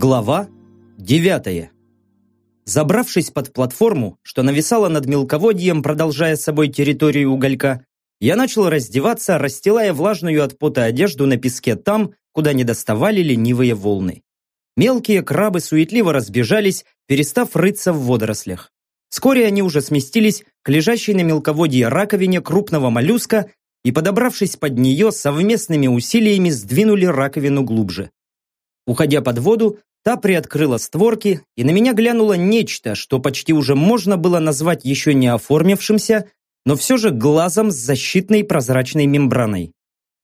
Глава 9. Забравшись под платформу, что нависала над мелководьем, продолжая собой территорию уголька, я начал раздеваться, расстилая влажную от пота одежду на песке там, куда не доставали ленивые волны. Мелкие крабы суетливо разбежались, перестав рыться в водорослях. Вскоре они уже сместились к лежащей на мелководье раковине крупного моллюска и, подобравшись под нее, совместными усилиями сдвинули раковину глубже. Уходя под воду, та приоткрыла створки, и на меня глянуло нечто, что почти уже можно было назвать еще не оформившимся, но все же глазом с защитной прозрачной мембраной.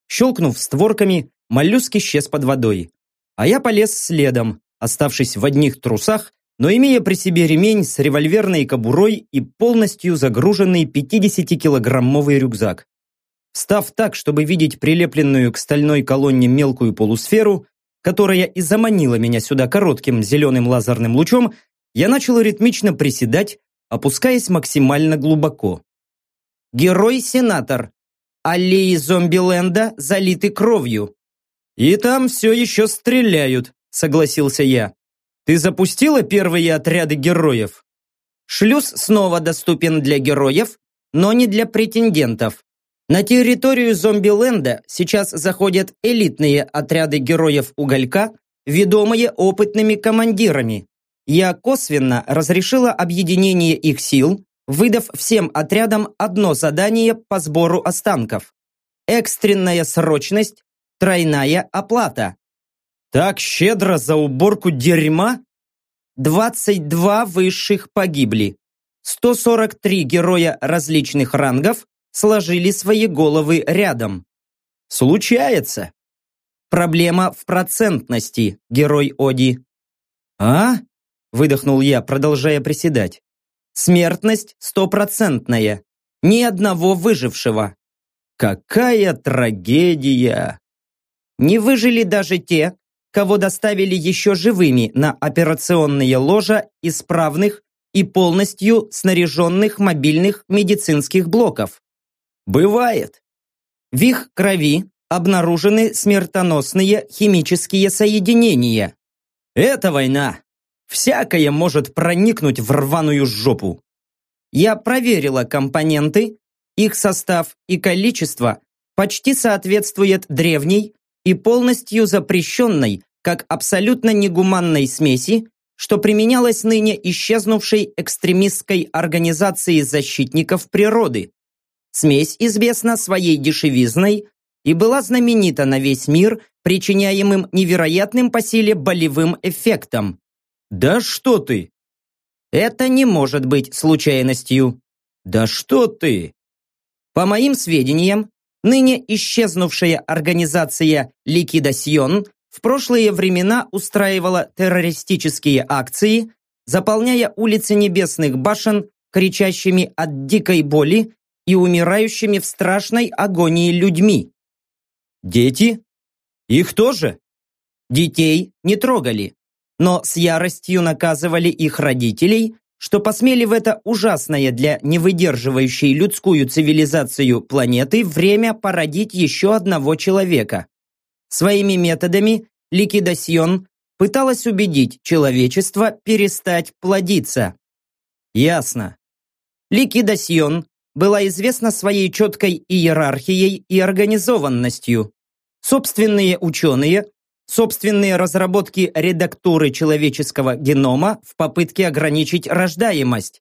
Щелкнув створками, моллюск исчез под водой. А я полез следом, оставшись в одних трусах, но имея при себе ремень с револьверной кобурой и полностью загруженный 50-килограммовый рюкзак. Встав так, чтобы видеть прилепленную к стальной колонне мелкую полусферу, которая и заманила меня сюда коротким зеленым лазерным лучом, я начал ритмично приседать, опускаясь максимально глубоко. Герой-сенатор. Аллеи зомбиленда залиты кровью. И там все еще стреляют, согласился я. Ты запустила первые отряды героев? Шлюз снова доступен для героев, но не для претендентов. На территорию Зомбиленда сейчас заходят элитные отряды героев Уголька, ведомые опытными командирами. Я косвенно разрешила объединение их сил, выдав всем отрядам одно задание по сбору останков. Экстренная срочность, тройная оплата. Так щедро за уборку дерьма? 22 высших погибли. 143 героя различных рангов сложили свои головы рядом. Случается. Проблема в процентности, герой Оди. А? Выдохнул я, продолжая приседать. Смертность стопроцентная. Ни одного выжившего. Какая трагедия! Не выжили даже те, кого доставили еще живыми на операционные ложа исправных и полностью снаряженных мобильных медицинских блоков. Бывает. В их крови обнаружены смертоносные химические соединения. Это война. Всякое может проникнуть в рваную жопу. Я проверила компоненты, их состав и количество почти соответствует древней и полностью запрещенной, как абсолютно негуманной смеси, что применялось ныне исчезнувшей экстремистской организацией защитников природы. Смесь известна своей дешевизной и была знаменита на весь мир причиняемым невероятным по силе болевым эффектом. Да что ты! Это не может быть случайностью. Да что ты! По моим сведениям, ныне исчезнувшая организация «Ликидасьон» в прошлые времена устраивала террористические акции, заполняя улицы небесных башен кричащими от дикой боли и умирающими в страшной агонии людьми. Дети? Их тоже? Детей не трогали, но с яростью наказывали их родителей, что посмели в это ужасное для невыдерживающей людскую цивилизацию планеты время породить еще одного человека. Своими методами ликидасьон пыталась убедить человечество перестать плодиться. Ясно. Ликидасьон была известна своей четкой иерархией и организованностью. Собственные ученые, собственные разработки редактуры человеческого генома в попытке ограничить рождаемость,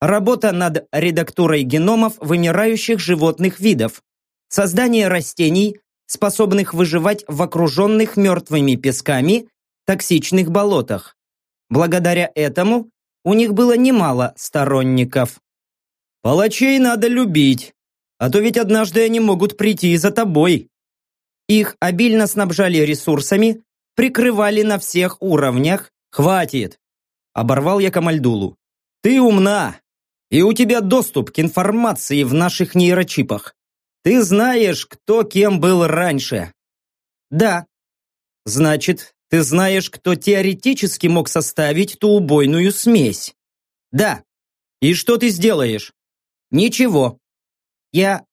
работа над редактурой геномов вымирающих животных видов, создание растений, способных выживать в окруженных мертвыми песками, токсичных болотах. Благодаря этому у них было немало сторонников. Палачей надо любить, а то ведь однажды они могут прийти за тобой. Их обильно снабжали ресурсами, прикрывали на всех уровнях. Хватит! Оборвал я Камальдулу. Ты умна, и у тебя доступ к информации в наших нейрочипах. Ты знаешь, кто кем был раньше. Да. Значит, ты знаешь, кто теоретически мог составить ту убойную смесь. Да. И что ты сделаешь? Ничего. Я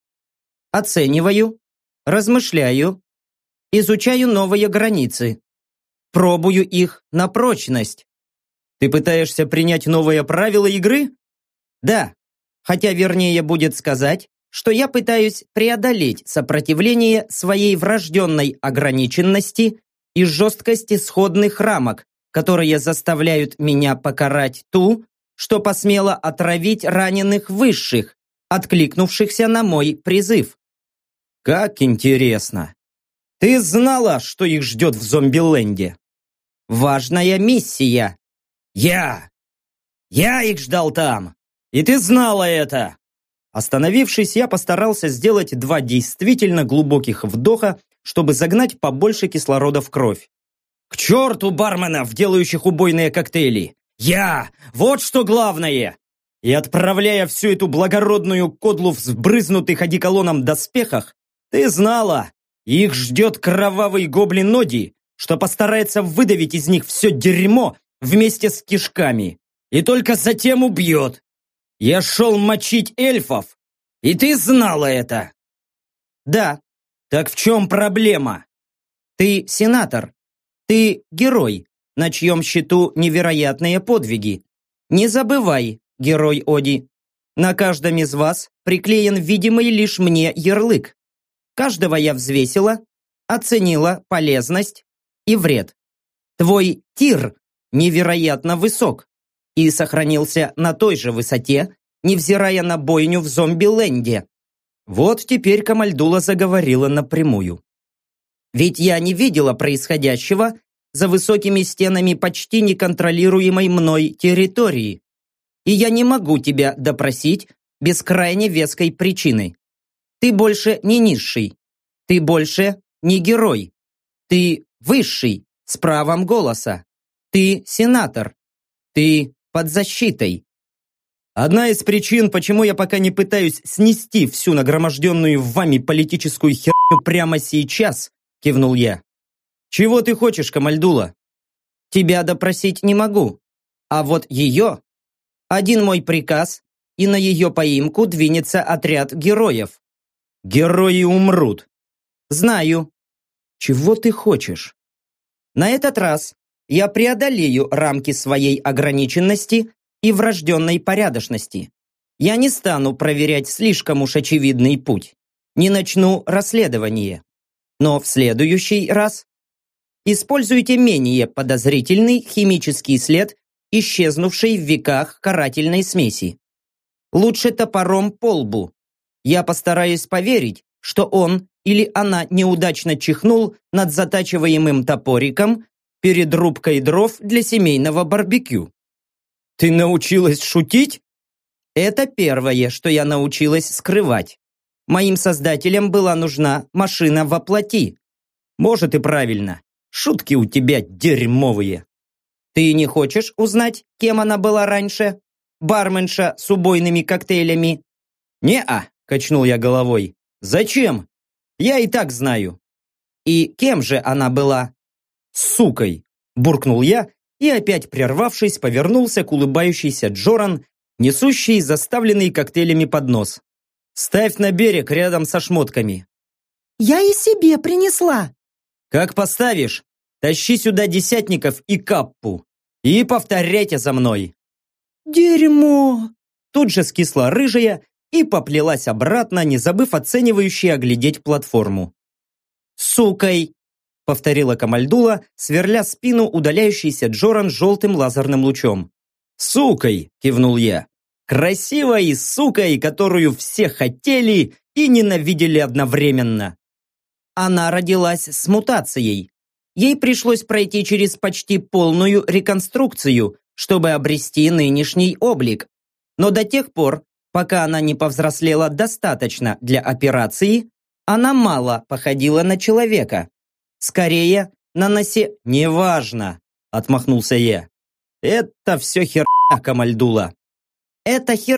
оцениваю, размышляю, изучаю новые границы. Пробую их на прочность. Ты пытаешься принять новые правила игры? Да. Хотя вернее будет сказать, что я пытаюсь преодолеть сопротивление своей врожденной ограниченности и жесткости сходных рамок, которые заставляют меня покарать ту, что посмела отравить раненых высших, откликнувшихся на мой призыв. Как интересно. Ты знала, что их ждет в зомби-ленде? Важная миссия. Я! Я их ждал там! И ты знала это! Остановившись, я постарался сделать два действительно глубоких вдоха, чтобы загнать побольше кислорода в кровь. К черту барменов, делающих убойные коктейли! Я! Вот что главное! И отправляя всю эту благородную кодлу в сбрызнутых одеколоном доспехах, ты знала, их ждет кровавый гоблин Ноди, что постарается выдавить из них все дерьмо вместе с кишками. И только затем убьет. Я шел мочить эльфов, и ты знала это. Да, так в чем проблема? Ты сенатор, ты герой, на чьем счету невероятные подвиги. Не забывай, герой Оди, на каждом из вас приклеен видимый лишь мне ярлык. Каждого я взвесила, оценила полезность и вред. Твой тир невероятно высок и сохранился на той же высоте, невзирая на бойню в зомби-ленде. Вот теперь Камальдула заговорила напрямую. Ведь я не видела происходящего за высокими стенами почти неконтролируемой мной территории. И я не могу тебя допросить без крайне веской причины. Ты больше не низший. Ты больше не герой. Ты высший, с правом голоса. Ты сенатор. Ты под защитой. Одна из причин, почему я пока не пытаюсь снести всю нагроможденную вами политическую херню прямо сейчас, кивнул я. Чего ты хочешь, Камальдула? Тебя допросить не могу. А вот ее... Один мой приказ, и на ее поимку двинется отряд героев. Герои умрут. Знаю. Чего ты хочешь? На этот раз я преодолею рамки своей ограниченности и врожденной порядочности. Я не стану проверять слишком уж очевидный путь. Не начну расследование. Но в следующий раз используйте менее подозрительный химический след исчезнувшей в веках карательной смеси. Лучше топором по лбу. Я постараюсь поверить, что он или она неудачно чихнул над затачиваемым топориком перед рубкой дров для семейного барбекю. Ты научилась шутить? Это первое, что я научилась скрывать. Моим создателям была нужна машина во плоти. Может и правильно. Шутки у тебя дерьмовые. Ты не хочешь узнать, кем она была раньше? Барменша с убойными коктейлями? Не-а, качнул я головой. Зачем? Я и так знаю. И кем же она была? Сукой, буркнул я и опять прервавшись, повернулся к улыбающейся Джоран, несущей заставленный коктейлями поднос. Ставь на берег рядом со шмотками. Я и себе принесла. Как поставишь, тащи сюда десятников и каппу. И повторяйте за мной. Дерьмо. Тут же скисла рыжая и поплелась обратно, не забыв оценивающе оглядеть платформу. «Сукой!» — повторила Камальдула, сверля спину удаляющийся Джоран желтым лазерным лучом. «Сукой!» — кивнул я красивой сукой, которую все хотели и ненавидели одновременно. Она родилась с мутацией. Ей пришлось пройти через почти полную реконструкцию, чтобы обрести нынешний облик. Но до тех пор, пока она не повзрослела достаточно для операции, она мало походила на человека. Скорее, на носе... «Неважно», — отмахнулся я. «Это все херня, Камальдула. Эта хер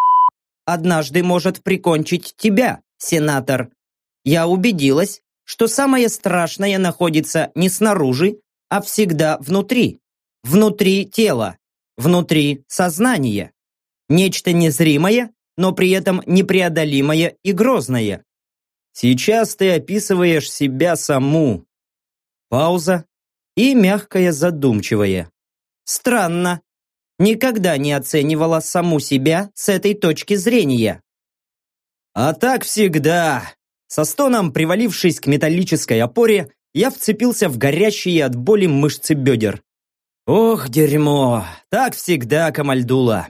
однажды может прикончить тебя, сенатор. Я убедилась, что самое страшное находится не снаружи, а всегда внутри. Внутри тела, внутри сознания. Нечто незримое, но при этом непреодолимое и грозное. Сейчас ты описываешь себя саму. Пауза, и мягкое задумчивое. Странно. Никогда не оценивала саму себя с этой точки зрения. А так всегда. Со стоном, привалившись к металлической опоре, я вцепился в горящие от боли мышцы бедер. Ох, дерьмо, так всегда, Камальдула.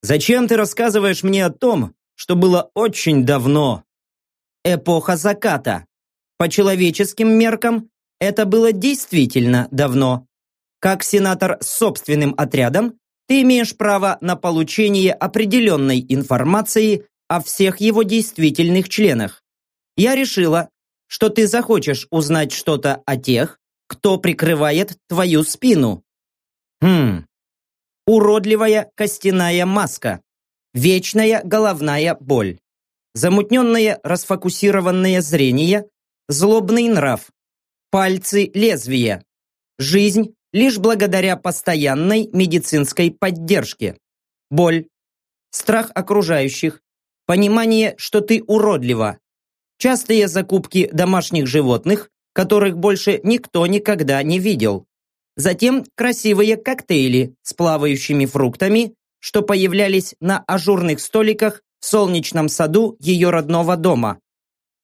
Зачем ты рассказываешь мне о том, что было очень давно? Эпоха заката. По человеческим меркам, это было действительно давно. Как сенатор с собственным отрядом, ты имеешь право на получение определенной информации о всех его действительных членах. Я решила, что ты захочешь узнать что-то о тех, кто прикрывает твою спину. Хм. Уродливая костяная маска. Вечная головная боль. Замутненное расфокусированное зрение. Злобный нрав. Пальцы лезвия. Жизнь лишь благодаря постоянной медицинской поддержке. Боль. Страх окружающих. Понимание, что ты уродлива. Частые закупки домашних животных, которых больше никто никогда не видел. Затем красивые коктейли с плавающими фруктами, что появлялись на ажурных столиках в солнечном саду ее родного дома.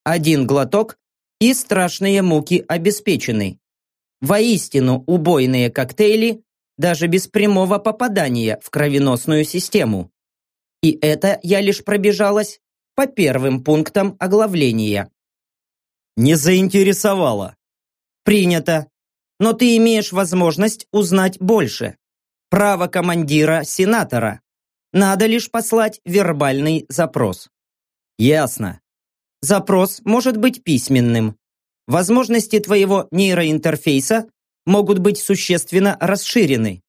Один глоток и страшные муки обеспечены. Воистину убойные коктейли, даже без прямого попадания в кровеносную систему. И это я лишь пробежалась по первым пунктам оглавления. Не заинтересовало. Принято но ты имеешь возможность узнать больше. Право командира сенатора. Надо лишь послать вербальный запрос. Ясно. Запрос может быть письменным. Возможности твоего нейроинтерфейса могут быть существенно расширены.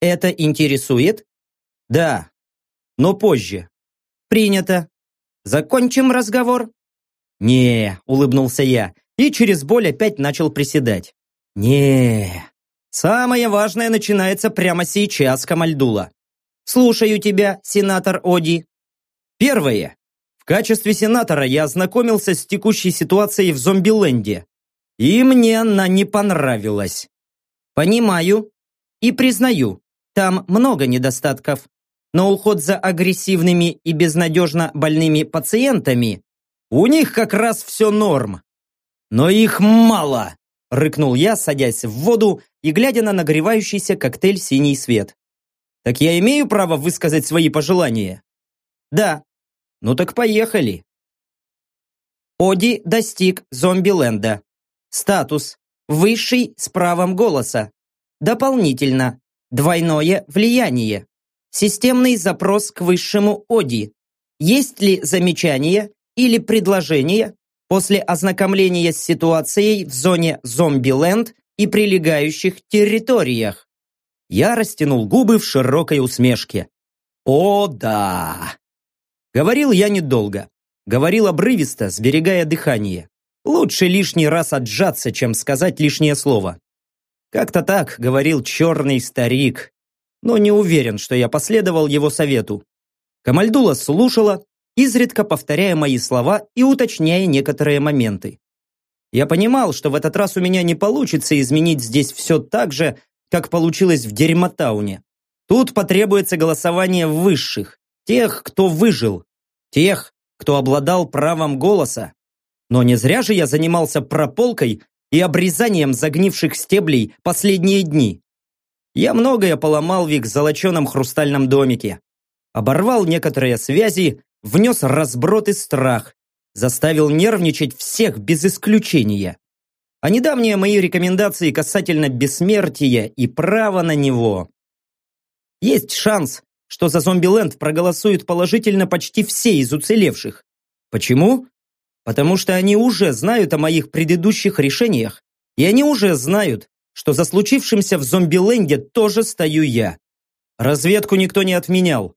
Это интересует? Да, но позже. Принято. Закончим разговор? Не, улыбнулся я и через боль опять начал приседать. Не, самое важное начинается прямо сейчас, Камальдула. Слушаю тебя, сенатор Оди. Первое. В качестве сенатора я ознакомился с текущей ситуацией в Зомбиленде. И мне она не понравилась. Понимаю и признаю, там много недостатков. Но уход за агрессивными и безнадежно больными пациентами, у них как раз все норм. Но их мало. Рыкнул я, садясь в воду и глядя на нагревающийся коктейль «Синий свет». «Так я имею право высказать свои пожелания?» «Да». «Ну так поехали». Оди достиг зомби-ленда. Статус. Высший с правом голоса. Дополнительно. Двойное влияние. Системный запрос к высшему Оди. Есть ли замечания или предложения после ознакомления с ситуацией в зоне Зомбиленд и прилегающих территориях. Я растянул губы в широкой усмешке. О, да! Говорил я недолго. Говорил обрывисто, сберегая дыхание. Лучше лишний раз отжаться, чем сказать лишнее слово. Как-то так говорил черный старик, но не уверен, что я последовал его совету. Камальдула слушала, изредка повторяя мои слова и уточняя некоторые моменты. Я понимал, что в этот раз у меня не получится изменить здесь все так же, как получилось в Дерьмотауне. Тут потребуется голосование высших, тех, кто выжил, тех, кто обладал правом голоса. Но не зря же я занимался прополкой и обрезанием загнивших стеблей последние дни. Я многое поломал в их золоченом хрустальном домике. Оборвал некоторые связи внес разброд и страх, заставил нервничать всех без исключения. А недавние мои рекомендации касательно бессмертия и права на него. Есть шанс, что за Зомбиленд проголосуют положительно почти все из уцелевших. Почему? Потому что они уже знают о моих предыдущих решениях, и они уже знают, что за случившимся в Зомбиленде тоже стою я. Разведку никто не отменял.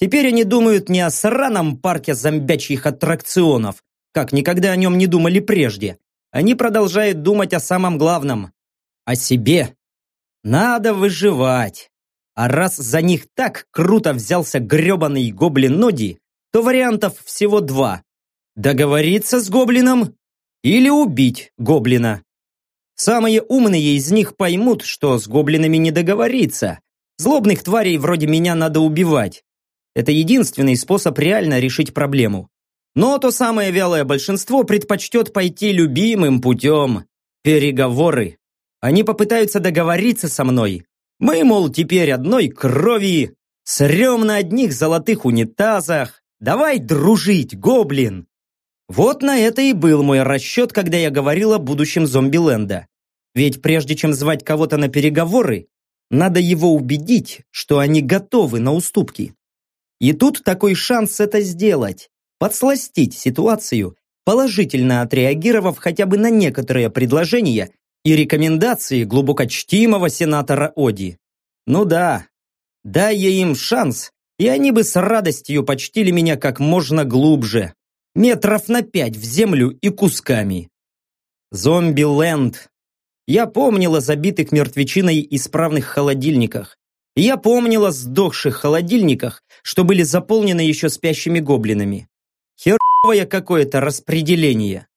Теперь они думают не о сраном парке зомбячьих аттракционов, как никогда о нем не думали прежде. Они продолжают думать о самом главном – о себе. Надо выживать. А раз за них так круто взялся гребаный гоблин Ноди, то вариантов всего два. Договориться с гоблином или убить гоблина. Самые умные из них поймут, что с гоблинами не договориться. Злобных тварей вроде меня надо убивать. Это единственный способ реально решить проблему. Но то самое вялое большинство предпочтет пойти любимым путем. Переговоры. Они попытаются договориться со мной. Мы, мол, теперь одной крови, срем на одних золотых унитазах. Давай дружить, гоблин. Вот на это и был мой расчет, когда я говорил о будущем зомби-ленда. Ведь прежде чем звать кого-то на переговоры, надо его убедить, что они готовы на уступки. И тут такой шанс это сделать, подсластить ситуацию, положительно отреагировав хотя бы на некоторые предложения и рекомендации глубокочтимого сенатора Оди. Ну да, дай я им шанс, и они бы с радостью почтили меня как можно глубже, метров на пять в землю и кусками. Зомби-ленд. Я помнила забитых мертвечиной исправных холодильниках. Я помнила сдохших холодильниках, что были заполнены еще спящими гоблинами. Херовое какое-то распределение.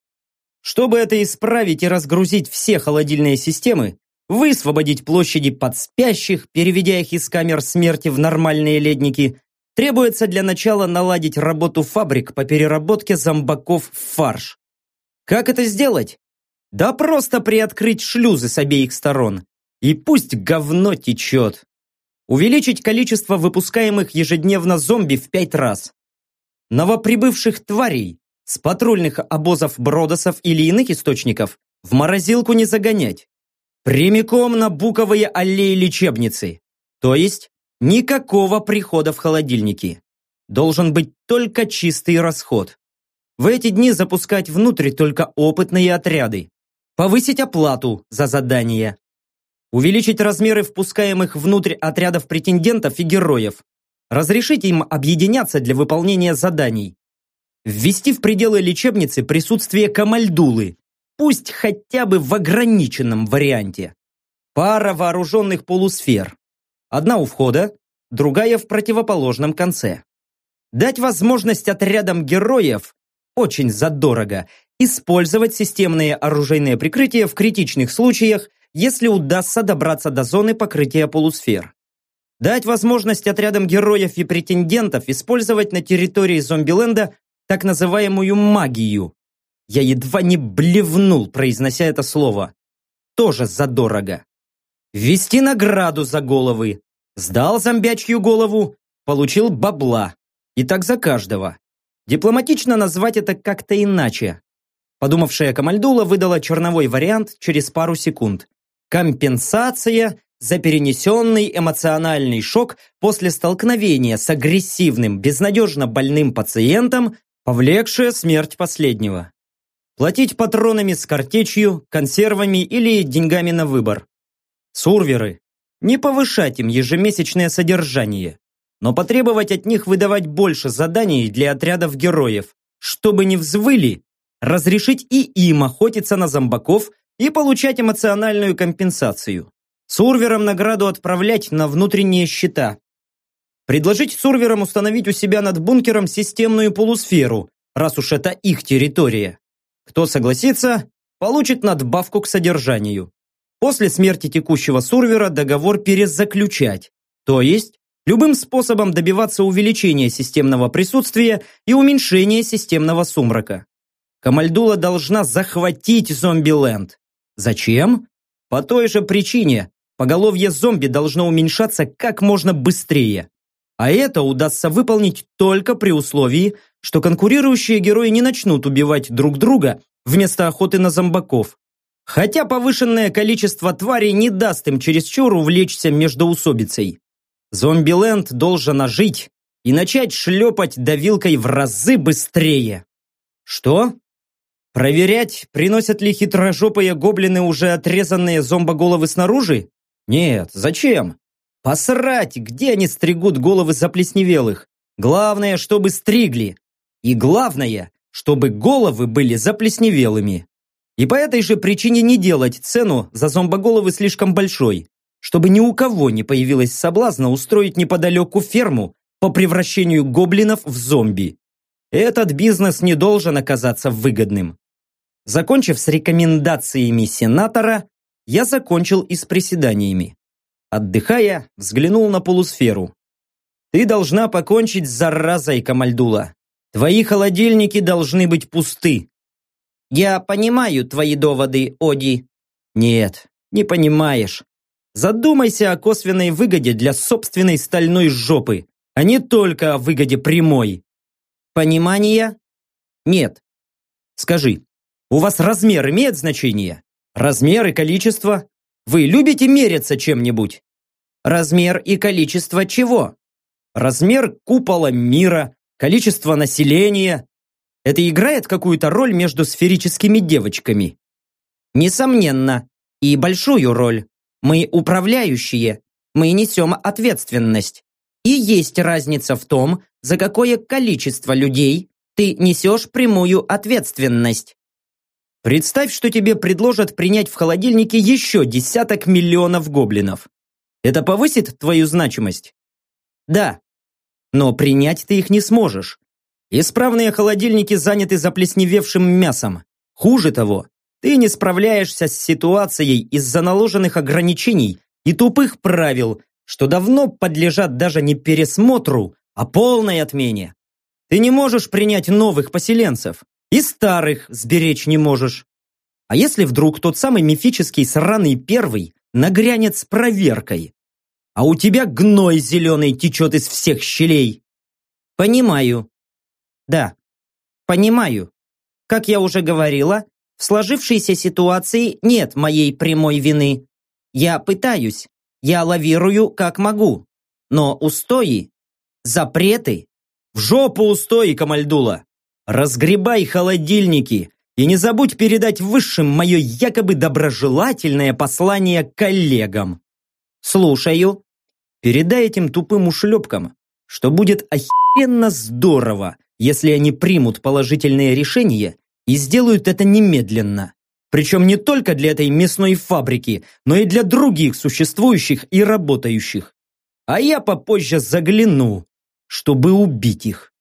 Чтобы это исправить и разгрузить все холодильные системы, высвободить площади под спящих, переведя их из камер смерти в нормальные ледники, требуется для начала наладить работу фабрик по переработке зомбаков в фарш. Как это сделать? Да просто приоткрыть шлюзы с обеих сторон. И пусть говно течет увеличить количество выпускаемых ежедневно зомби в пять раз. Новоприбывших тварей с патрульных обозов Бродосов или иных источников в морозилку не загонять. Прямиком на буковые аллеи лечебницы. То есть никакого прихода в холодильники. Должен быть только чистый расход. В эти дни запускать внутрь только опытные отряды. Повысить оплату за задание увеличить размеры впускаемых внутрь отрядов претендентов и героев, разрешить им объединяться для выполнения заданий, ввести в пределы лечебницы присутствие камальдулы, пусть хотя бы в ограниченном варианте. Пара вооруженных полусфер. Одна у входа, другая в противоположном конце. Дать возможность отрядам героев, очень задорого, использовать системные оружейные прикрытия в критичных случаях если удастся добраться до зоны покрытия полусфер. Дать возможность отрядам героев и претендентов использовать на территории зомбиленда так называемую магию. Я едва не блевнул, произнося это слово. Тоже задорого. Ввести награду за головы. Сдал зомбячью голову, получил бабла. И так за каждого. Дипломатично назвать это как-то иначе. Подумавшая Камальдула выдала черновой вариант через пару секунд. Компенсация за перенесенный эмоциональный шок после столкновения с агрессивным, безнадежно больным пациентом, повлекшая смерть последнего. Платить патронами с картечью, консервами или деньгами на выбор. Сурверы. Не повышать им ежемесячное содержание, но потребовать от них выдавать больше заданий для отрядов героев, чтобы не взвыли, разрешить и им охотиться на зомбаков и получать эмоциональную компенсацию. Сурверам награду отправлять на внутренние счета. Предложить сурверам установить у себя над бункером системную полусферу, раз уж это их территория. Кто согласится, получит надбавку к содержанию. После смерти текущего сурвера договор перезаключать, то есть любым способом добиваться увеличения системного присутствия и уменьшения системного сумрака. Камальдула должна захватить зомби-ленд. Зачем? По той же причине. Поголовье зомби должно уменьшаться как можно быстрее. А это удастся выполнить только при условии, что конкурирующие герои не начнут убивать друг друга вместо охоты на зомбаков. Хотя повышенное количество тварей не даст им чересчур увлечься междоусобицей. Зомбиленд должен ожить и начать шлепать давилкой в разы быстрее. Что? Проверять, приносят ли хитрожопые гоблины уже отрезанные зомбоголовы снаружи? Нет, зачем? Посрать, где они стригут головы заплесневелых. Главное, чтобы стригли. И главное, чтобы головы были заплесневелыми. И по этой же причине не делать цену за зомбоголовы слишком большой, чтобы ни у кого не появилось соблазна устроить неподалеку ферму по превращению гоблинов в зомби. Этот бизнес не должен оказаться выгодным. Закончив с рекомендациями сенатора, я закончил и с приседаниями. Отдыхая, взглянул на полусферу. Ты должна покончить с заразой, Камальдула. Твои холодильники должны быть пусты. Я понимаю твои доводы, Оди. Нет, не понимаешь. Задумайся о косвенной выгоде для собственной стальной жопы, а не только о выгоде прямой. Понимания? Нет. Скажи, у вас размер имеет значение? Размер и количество? Вы любите мериться чем-нибудь? Размер и количество чего? Размер купола мира, количество населения. Это играет какую-то роль между сферическими девочками? Несомненно. И большую роль. Мы управляющие. Мы несем ответственность. И есть разница в том, за какое количество людей ты несешь прямую ответственность. Представь, что тебе предложат принять в холодильнике еще десяток миллионов гоблинов. Это повысит твою значимость? Да. Но принять ты их не сможешь. Исправные холодильники заняты заплесневевшим мясом. Хуже того, ты не справляешься с ситуацией из-за наложенных ограничений и тупых правил, что давно подлежат даже не пересмотру, а полной отмене. Ты не можешь принять новых поселенцев, и старых сберечь не можешь. А если вдруг тот самый мифический сраный первый нагрянет с проверкой, а у тебя гной зеленый течет из всех щелей? Понимаю. Да, понимаю. Как я уже говорила, в сложившейся ситуации нет моей прямой вины. Я пытаюсь, я лавирую как могу. Но устои, запреты, в жопу устои, Камальдула! Разгребай холодильники и не забудь передать высшим мое якобы доброжелательное послание коллегам. Слушаю. Передай этим тупым ушлепкам, что будет охеренно здорово, если они примут положительные решения и сделают это немедленно. Причем не только для этой мясной фабрики, но и для других существующих и работающих. А я попозже загляну, чтобы убить их.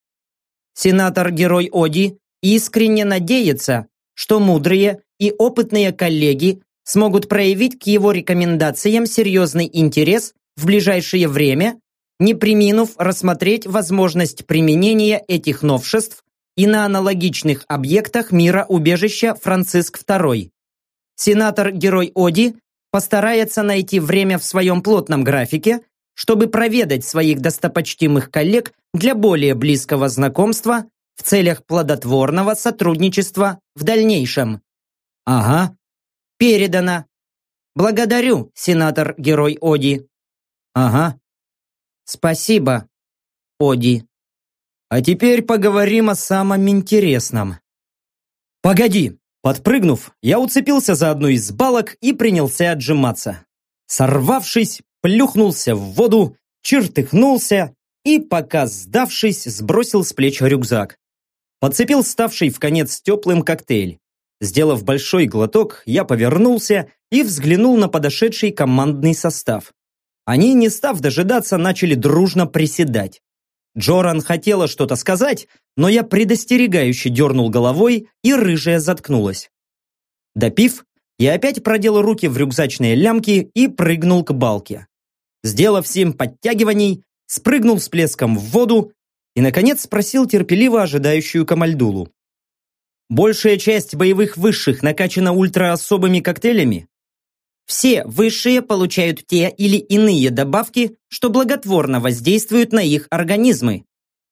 Сенатор-герой Оди искренне надеется, что мудрые и опытные коллеги смогут проявить к его рекомендациям серьезный интерес в ближайшее время, не приминув рассмотреть возможность применения этих новшеств и на аналогичных объектах мира убежища Франциск II. Сенатор-герой Оди постарается найти время в своем плотном графике, чтобы проведать своих достопочтимых коллег для более близкого знакомства в целях плодотворного сотрудничества в дальнейшем. Ага. Передано. Благодарю, сенатор-герой Оди. Ага. Спасибо, Оди. А теперь поговорим о самом интересном. Погоди! Подпрыгнув, я уцепился за одну из балок и принялся отжиматься. Сорвавшись, плюхнулся в воду, чертыхнулся и, пока сдавшись, сбросил с плеч рюкзак. Подцепил ставший в конец теплым коктейль. Сделав большой глоток, я повернулся и взглянул на подошедший командный состав. Они, не став дожидаться, начали дружно приседать. Джоран хотела что-то сказать, но я предостерегающе дернул головой, и рыжая заткнулась. Допив, я опять продел руки в рюкзачные лямки и прыгнул к балке. Сделав семь подтягиваний, спрыгнул с плеском в воду и, наконец, спросил терпеливо ожидающую Камальдулу. «Большая часть боевых высших накачана ультраособыми коктейлями?» Все высшие получают те или иные добавки, что благотворно воздействуют на их организмы.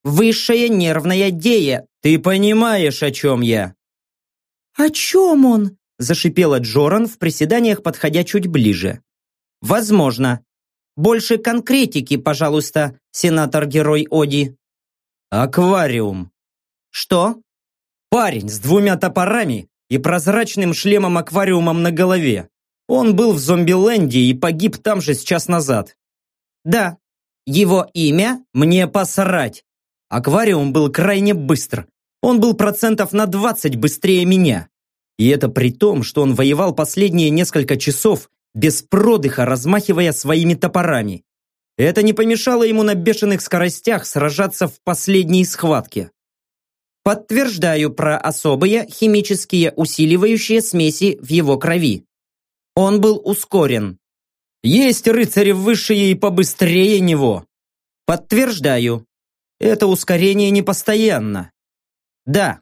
Высшая нервная дея. Ты понимаешь, о чем я? О чем он? Зашипела Джоран в приседаниях, подходя чуть ближе. Возможно. Больше конкретики, пожалуйста, сенатор-герой Оди. Аквариум. Что? Парень с двумя топорами и прозрачным шлемом-аквариумом на голове. Он был в Зомбиленде и погиб там же с час назад. Да, его имя мне посрать. Аквариум был крайне быстр. Он был процентов на 20 быстрее меня. И это при том, что он воевал последние несколько часов без продыха, размахивая своими топорами. Это не помешало ему на бешеных скоростях сражаться в последней схватке. Подтверждаю про особые химические усиливающие смеси в его крови. Он был ускорен. Есть рыцари высшие и побыстрее него. Подтверждаю. Это ускорение не постоянно. Да.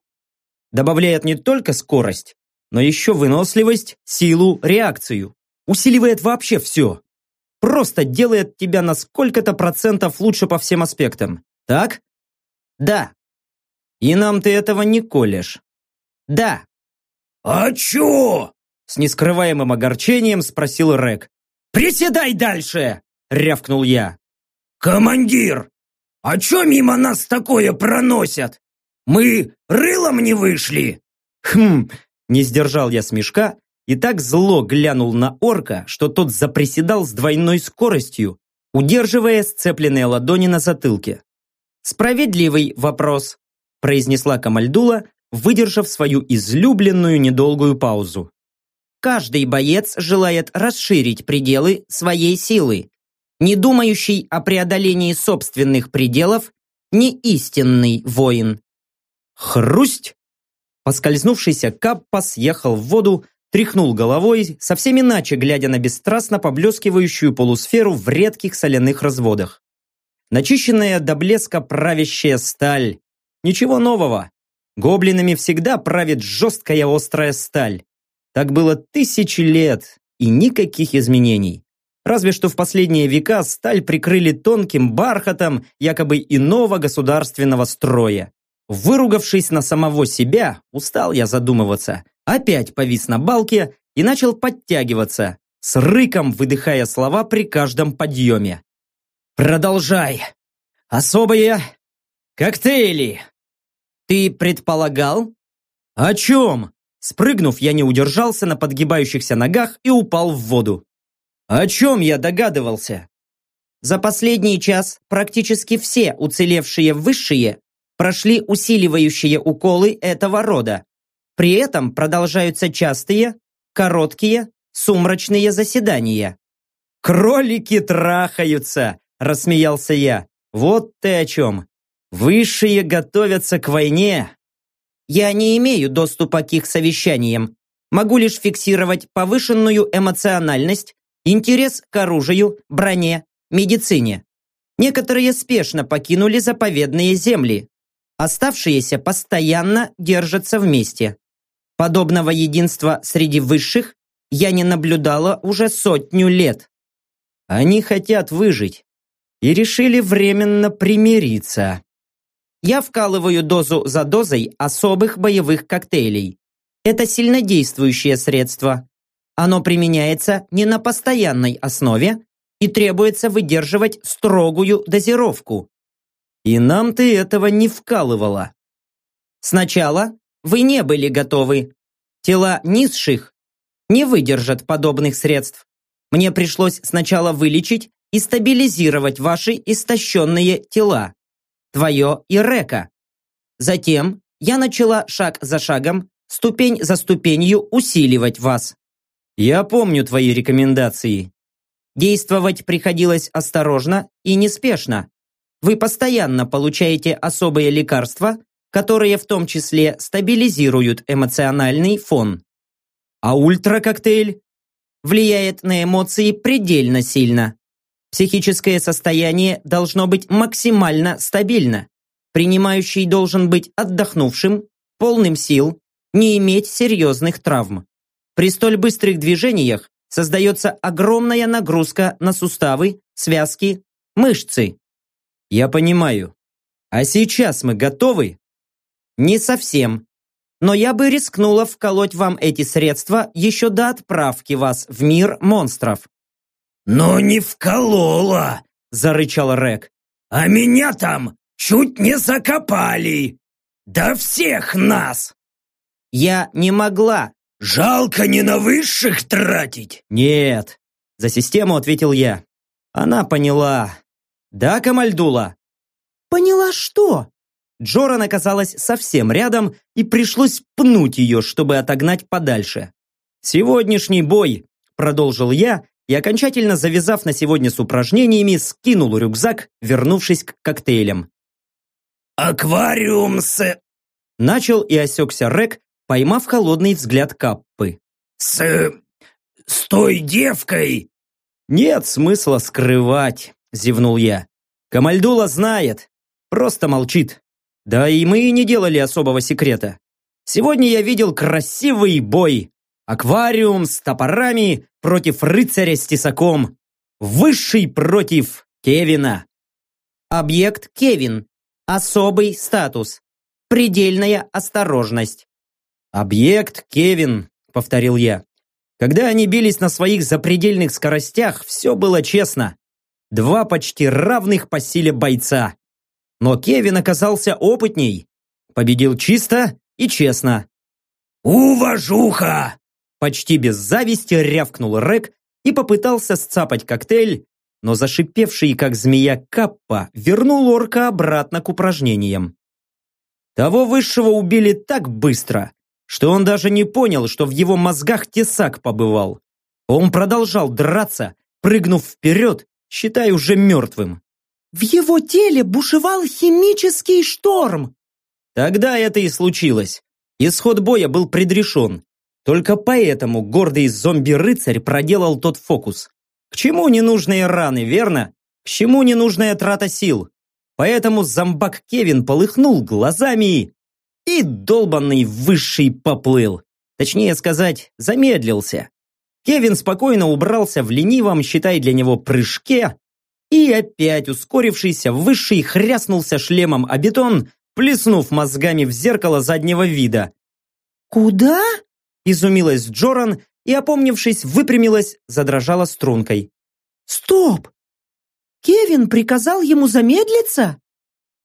Добавляет не только скорость, но еще выносливость, силу, реакцию. Усиливает вообще все. Просто делает тебя на сколько-то процентов лучше по всем аспектам. Так? Да. И нам ты этого не колешь. Да. А чё? С нескрываемым огорчением спросил Рек. «Приседай дальше!» — рявкнул я. «Командир, а чё мимо нас такое проносят? Мы рылом не вышли?» «Хм!» — не сдержал я смешка и так зло глянул на орка, что тот заприседал с двойной скоростью, удерживая сцепленные ладони на затылке. «Справедливый вопрос», – произнесла Камальдула, выдержав свою излюбленную недолгую паузу. «Каждый боец желает расширить пределы своей силы. Не думающий о преодолении собственных пределов – не истинный воин». Хрусть! Поскользнувшийся Каппа съехал в воду, тряхнул головой, совсем иначе глядя на бесстрастно поблескивающую полусферу в редких соляных разводах. Начищенная до блеска правящая сталь. Ничего нового. Гоблинами всегда правит жесткая острая сталь. Так было тысячи лет, и никаких изменений. Разве что в последние века сталь прикрыли тонким бархатом якобы иного государственного строя. Выругавшись на самого себя, устал я задумываться опять повис на балке и начал подтягиваться, с рыком выдыхая слова при каждом подъеме. «Продолжай! Особые коктейли!» «Ты предполагал?» «О чем?» Спрыгнув, я не удержался на подгибающихся ногах и упал в воду. «О чем я догадывался?» За последний час практически все уцелевшие высшие прошли усиливающие уколы этого рода. При этом продолжаются частые, короткие, сумрачные заседания. «Кролики трахаются!» – рассмеялся я. «Вот ты о чем! Высшие готовятся к войне!» «Я не имею доступа к их совещаниям. Могу лишь фиксировать повышенную эмоциональность, интерес к оружию, броне, медицине. Некоторые спешно покинули заповедные земли. Оставшиеся постоянно держатся вместе. Подобного единства среди высших я не наблюдала уже сотню лет. Они хотят выжить и решили временно примириться. Я вкалываю дозу за дозой особых боевых коктейлей. Это сильнодействующее средство. Оно применяется не на постоянной основе и требуется выдерживать строгую дозировку. И нам ты этого не вкалывала. Сначала вы не были готовы. Тела низших не выдержат подобных средств. Мне пришлось сначала вылечить и стабилизировать ваши истощенные тела. Твое и Река. Затем я начала шаг за шагом, ступень за ступенью усиливать вас. Я помню твои рекомендации. Действовать приходилось осторожно и неспешно. Вы постоянно получаете особые лекарства, которые в том числе стабилизируют эмоциональный фон. А ультракоктейль влияет на эмоции предельно сильно. Психическое состояние должно быть максимально стабильно. Принимающий должен быть отдохнувшим, полным сил, не иметь серьезных травм. При столь быстрых движениях создается огромная нагрузка на суставы, связки, мышцы. Я понимаю. А сейчас мы готовы не совсем. Но я бы рискнула вколоть вам эти средства еще до отправки вас в мир монстров. «Но не вколола!» – зарычал Рек. «А меня там чуть не закопали! Да всех нас!» «Я не могла!» «Жалко не на высших тратить!» «Нет!» – за систему ответил я. Она поняла. «Да, Камальдула?» «Поняла что?» Джоран оказалась совсем рядом и пришлось пнуть ее, чтобы отогнать подальше. «Сегодняшний бой», – продолжил я, и окончательно завязав на сегодня с упражнениями, скинул рюкзак, вернувшись к коктейлям. «Аквариум с...» Начал и осекся Рек, поймав холодный взгляд Каппы. «С... с той девкой?» «Нет смысла скрывать», — зевнул я. «Камальдула знает, просто молчит. Да и мы не делали особого секрета. Сегодня я видел красивый бой. Аквариум с топорами против рыцаря с тесаком. Высший против Кевина. Объект Кевин. Особый статус. Предельная осторожность. Объект Кевин, повторил я. Когда они бились на своих запредельных скоростях, все было честно. Два почти равных по силе бойца. Но Кевин оказался опытней. Победил чисто и честно. «Уважуха!» Почти без зависти рявкнул Рек и попытался сцапать коктейль, но зашипевший, как змея Каппа, вернул орка обратно к упражнениям. Того высшего убили так быстро, что он даже не понял, что в его мозгах тесак побывал. Он продолжал драться, прыгнув вперед, считай уже мертвым. «В его теле бушевал химический шторм!» Тогда это и случилось. Исход боя был предрешен. Только поэтому гордый зомби-рыцарь проделал тот фокус. К чему ненужные раны, верно? К чему ненужная трата сил? Поэтому зомбак Кевин полыхнул глазами и долбанный высший поплыл. Точнее сказать, замедлился. Кевин спокойно убрался в ленивом, считай для него, прыжке, и опять ускорившийся высший хряснулся шлемом о бетон, плеснув мозгами в зеркало заднего вида. «Куда?» – изумилась Джоран и, опомнившись, выпрямилась, задрожала стрункой. «Стоп! Кевин приказал ему замедлиться?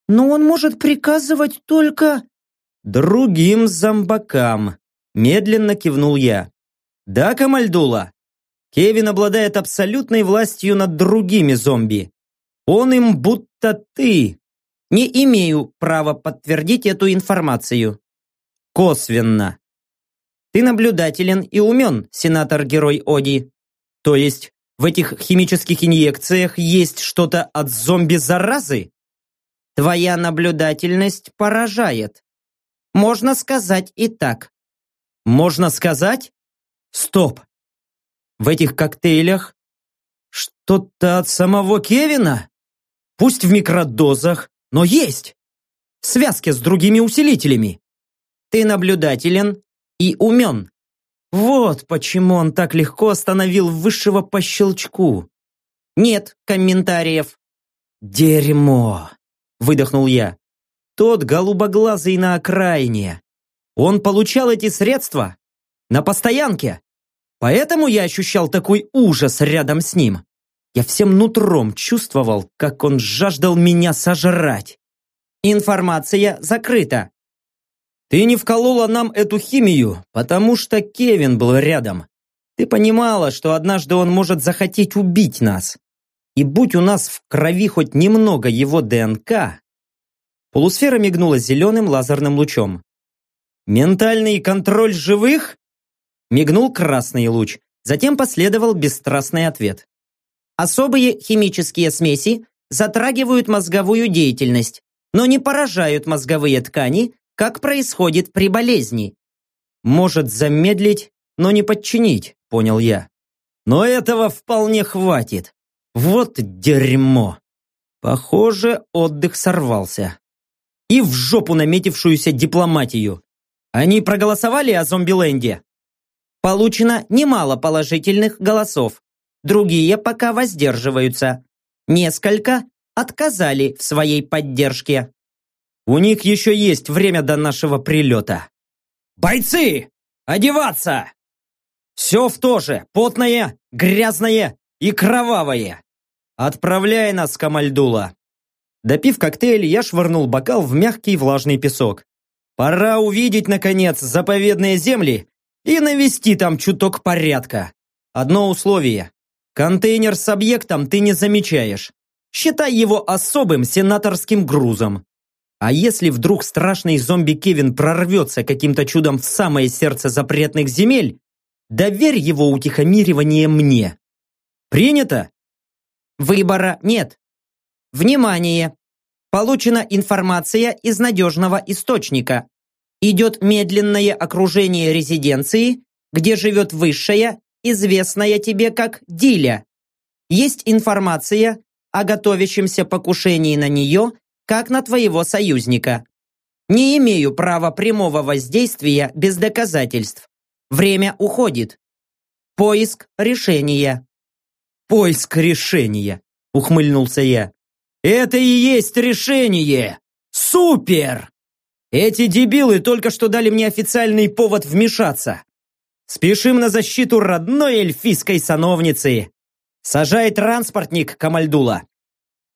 Но он может приказывать только...» «Другим зомбакам», – медленно кивнул я. «Да, Камальдула? Кевин обладает абсолютной властью над другими зомби. Он им будто ты». «Не имею права подтвердить эту информацию». «Косвенно», ты наблюдателен и умен, сенатор-герой Оди. То есть в этих химических инъекциях есть что-то от зомби-заразы? Твоя наблюдательность поражает. Можно сказать и так. Можно сказать? Стоп. В этих коктейлях что-то от самого Кевина? Пусть в микродозах, но есть. В связке с другими усилителями. Ты наблюдателен и умен. Вот почему он так легко остановил высшего по щелчку. Нет комментариев. Дерьмо, выдохнул я. Тот голубоглазый на окраине. Он получал эти средства на постоянке. Поэтому я ощущал такой ужас рядом с ним. Я всем нутром чувствовал, как он жаждал меня сожрать. Информация закрыта. Ты не вколола нам эту химию, потому что Кевин был рядом. Ты понимала, что однажды он может захотеть убить нас. И будь у нас в крови хоть немного его ДНК... Полусфера мигнула зеленым лазерным лучом. «Ментальный контроль живых?» Мигнул красный луч, затем последовал бесстрастный ответ. «Особые химические смеси затрагивают мозговую деятельность, но не поражают мозговые ткани как происходит при болезни. Может замедлить, но не подчинить, понял я. Но этого вполне хватит. Вот дерьмо. Похоже, отдых сорвался. И в жопу наметившуюся дипломатию. Они проголосовали о Зомбиленде? Получено немало положительных голосов. Другие пока воздерживаются. Несколько отказали в своей поддержке. У них еще есть время до нашего прилета. Бойцы! Одеваться! Все в то же, потное, грязное и кровавое. Отправляй нас, Камальдула. Допив коктейль, я швырнул бокал в мягкий влажный песок. Пора увидеть, наконец, заповедные земли и навести там чуток порядка. Одно условие. Контейнер с объектом ты не замечаешь. Считай его особым сенаторским грузом. А если вдруг страшный зомби Кевин прорвется каким-то чудом в самое сердце запретных земель, доверь его утихомиривание мне. Принято? Выбора нет. Внимание! Получена информация из надежного источника. Идет медленное окружение резиденции, где живет высшая, известная тебе как Диля. Есть информация о готовящемся покушении на нее, как на твоего союзника. Не имею права прямого воздействия без доказательств. Время уходит. Поиск решения. Поиск решения, ухмыльнулся я. Это и есть решение! Супер! Эти дебилы только что дали мне официальный повод вмешаться. Спешим на защиту родной эльфийской сановницы. Сажай транспортник, Камальдула.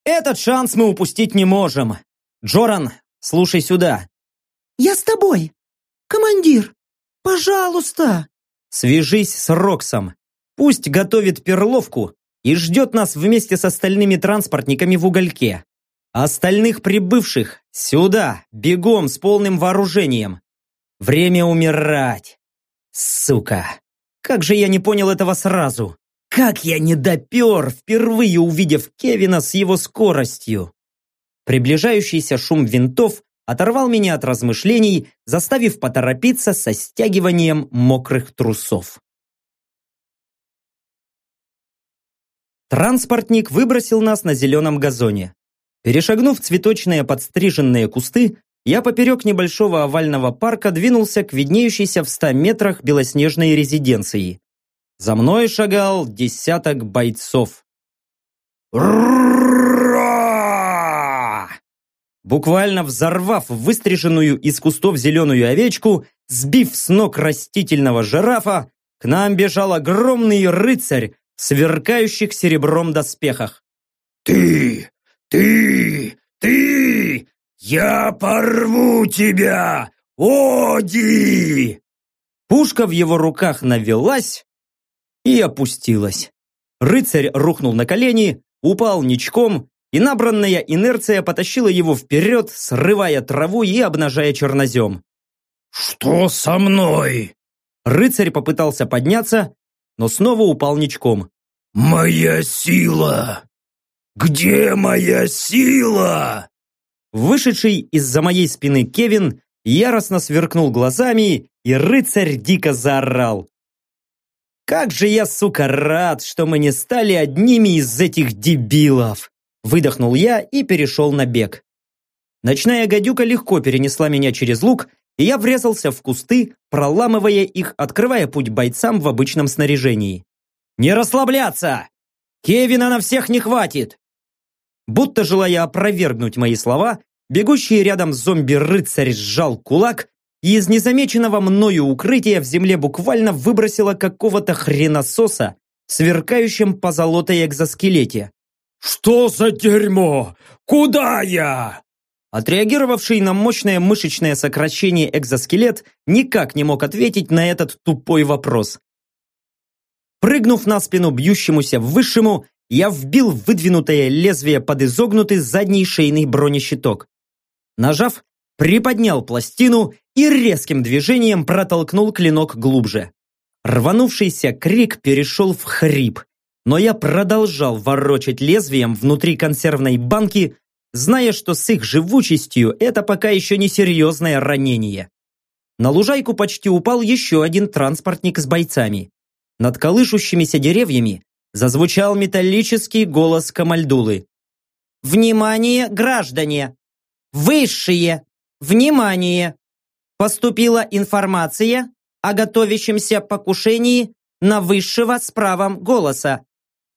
Этот шанс мы упустить не можем. Джоран, слушай сюда. Я с тобой. Командир, пожалуйста. Свяжись с Роксом. Пусть готовит перловку и ждет нас вместе с остальными транспортниками в угольке. Остальных прибывших сюда, бегом с полным вооружением. Время умирать. Сука, как же я не понял этого сразу. Как я не допер, впервые увидев Кевина с его скоростью. Приближающийся шум винтов оторвал меня от размышлений, заставив поторопиться со стягиванием мокрых трусов. Транспортник выбросил нас на зеленом газоне. Перешагнув цветочные подстриженные кусты, я поперек небольшого овального парка двинулся к виднеющейся в ста метрах белоснежной резиденции. За мной шагал десяток бойцов. Буквально взорвав выстриженную из кустов зеленую овечку, сбив с ног растительного жирафа, к нам бежал огромный рыцарь в сверкающих серебром доспехах. «Ты! Ты! Ты! Я порву тебя! Оди!» Пушка в его руках навелась и опустилась. Рыцарь рухнул на колени, упал ничком и набранная инерция потащила его вперед, срывая траву и обнажая чернозем. «Что со мной?» Рыцарь попытался подняться, но снова упал ничком. «Моя сила! Где моя сила?» Вышедший из-за моей спины Кевин яростно сверкнул глазами, и рыцарь дико заорал. «Как же я, сука, рад, что мы не стали одними из этих дебилов!» Выдохнул я и перешел на бег. Ночная гадюка легко перенесла меня через луг, и я врезался в кусты, проламывая их, открывая путь бойцам в обычном снаряжении. «Не расслабляться! Кевина на всех не хватит!» Будто желая опровергнуть мои слова, бегущий рядом зомби-рыцарь сжал кулак, и из незамеченного мною укрытия в земле буквально выбросило какого-то хренососа, сверкающим по золотой экзоскелете. «Что за дерьмо? Куда я?» Отреагировавший на мощное мышечное сокращение экзоскелет никак не мог ответить на этот тупой вопрос. Прыгнув на спину бьющемуся высшему, я вбил выдвинутое лезвие под изогнутый задний шейный бронещиток. Нажав, приподнял пластину и резким движением протолкнул клинок глубже. Рванувшийся крик перешел в хрип но я продолжал ворочать лезвием внутри консервной банки, зная, что с их живучестью это пока еще не серьезное ранение. На лужайку почти упал еще один транспортник с бойцами. Над колышущимися деревьями зазвучал металлический голос Камальдулы. «Внимание, граждане! Высшие! Внимание! Поступила информация о готовящемся покушении на высшего с правом голоса.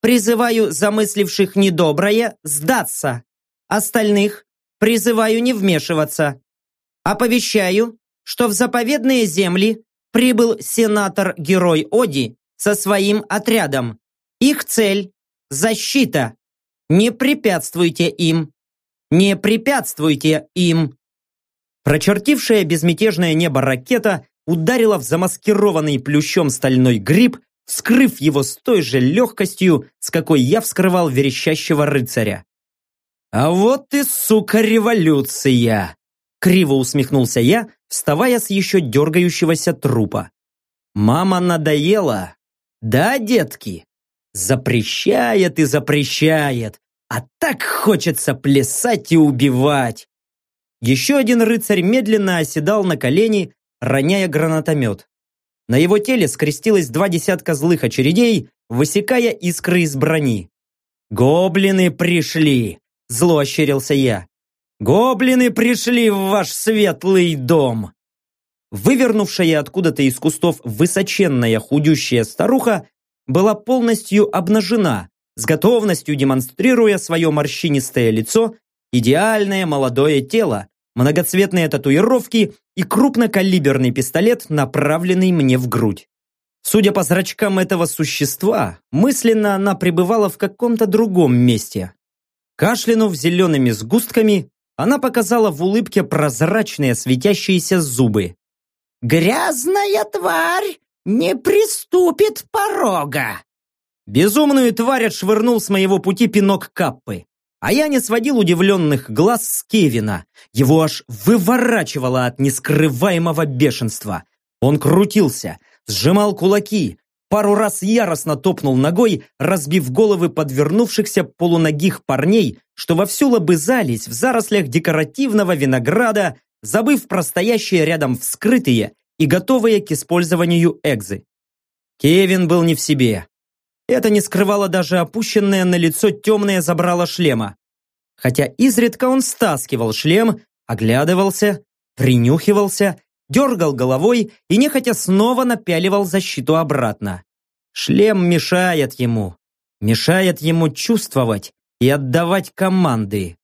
Призываю замысливших недоброе сдаться. Остальных призываю не вмешиваться. Оповещаю, что в заповедные земли прибыл сенатор-герой Оди со своим отрядом. Их цель – защита. Не препятствуйте им. Не препятствуйте им. Прочертившая безмятежное небо ракета ударила в замаскированный плющом стальной гриб, вскрыв его с той же легкостью, с какой я вскрывал верещащего рыцаря. «А вот и, сука, революция!» Криво усмехнулся я, вставая с еще дергающегося трупа. «Мама надоела? Да, детки? Запрещает и запрещает, а так хочется плясать и убивать. Еще один рыцарь медленно оседал на колени, роняя гранатомет. На его теле скрестилось два десятка злых очередей, высекая искры из брони. «Гоблины пришли!» – зло ощерился я. «Гоблины пришли в ваш светлый дом!» Вывернувшая откуда-то из кустов высоченная худющая старуха была полностью обнажена, с готовностью демонстрируя свое морщинистое лицо, идеальное молодое тело, многоцветные татуировки и крупнокалиберный пистолет, направленный мне в грудь. Судя по зрачкам этого существа, мысленно она пребывала в каком-то другом месте. Кашлянув зелеными сгустками, она показала в улыбке прозрачные светящиеся зубы. «Грязная тварь не приступит порога!» Безумную тварь отшвырнул с моего пути пинок Каппы. А я не сводил удивленных глаз с Кевина. Его аж выворачивало от нескрываемого бешенства. Он крутился, сжимал кулаки, пару раз яростно топнул ногой, разбив головы подвернувшихся полуногих парней, что вовсю лобызались в зарослях декоративного винограда, забыв про стоящие рядом вскрытые и готовые к использованию экзы. Кевин был не в себе. Это не скрывало даже опущенное на лицо темное забрало шлема. Хотя изредка он стаскивал шлем, оглядывался, принюхивался, дергал головой и нехотя снова напяливал защиту обратно. Шлем мешает ему, мешает ему чувствовать и отдавать команды.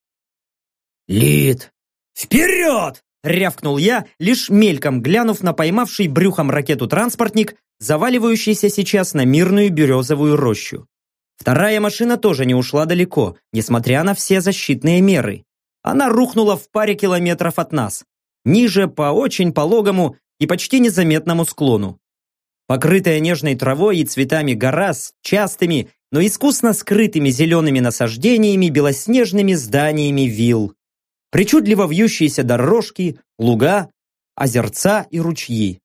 «Лид, вперед!» Рявкнул я, лишь мельком глянув на поймавший брюхом ракету транспортник, заваливающийся сейчас на мирную березовую рощу. Вторая машина тоже не ушла далеко, несмотря на все защитные меры. Она рухнула в паре километров от нас, ниже по очень пологому и почти незаметному склону. Покрытая нежной травой и цветами гора с частыми, но искусно скрытыми зелеными насаждениями, белоснежными зданиями вилл причудливо вьющиеся дорожки, луга, озерца и ручьи.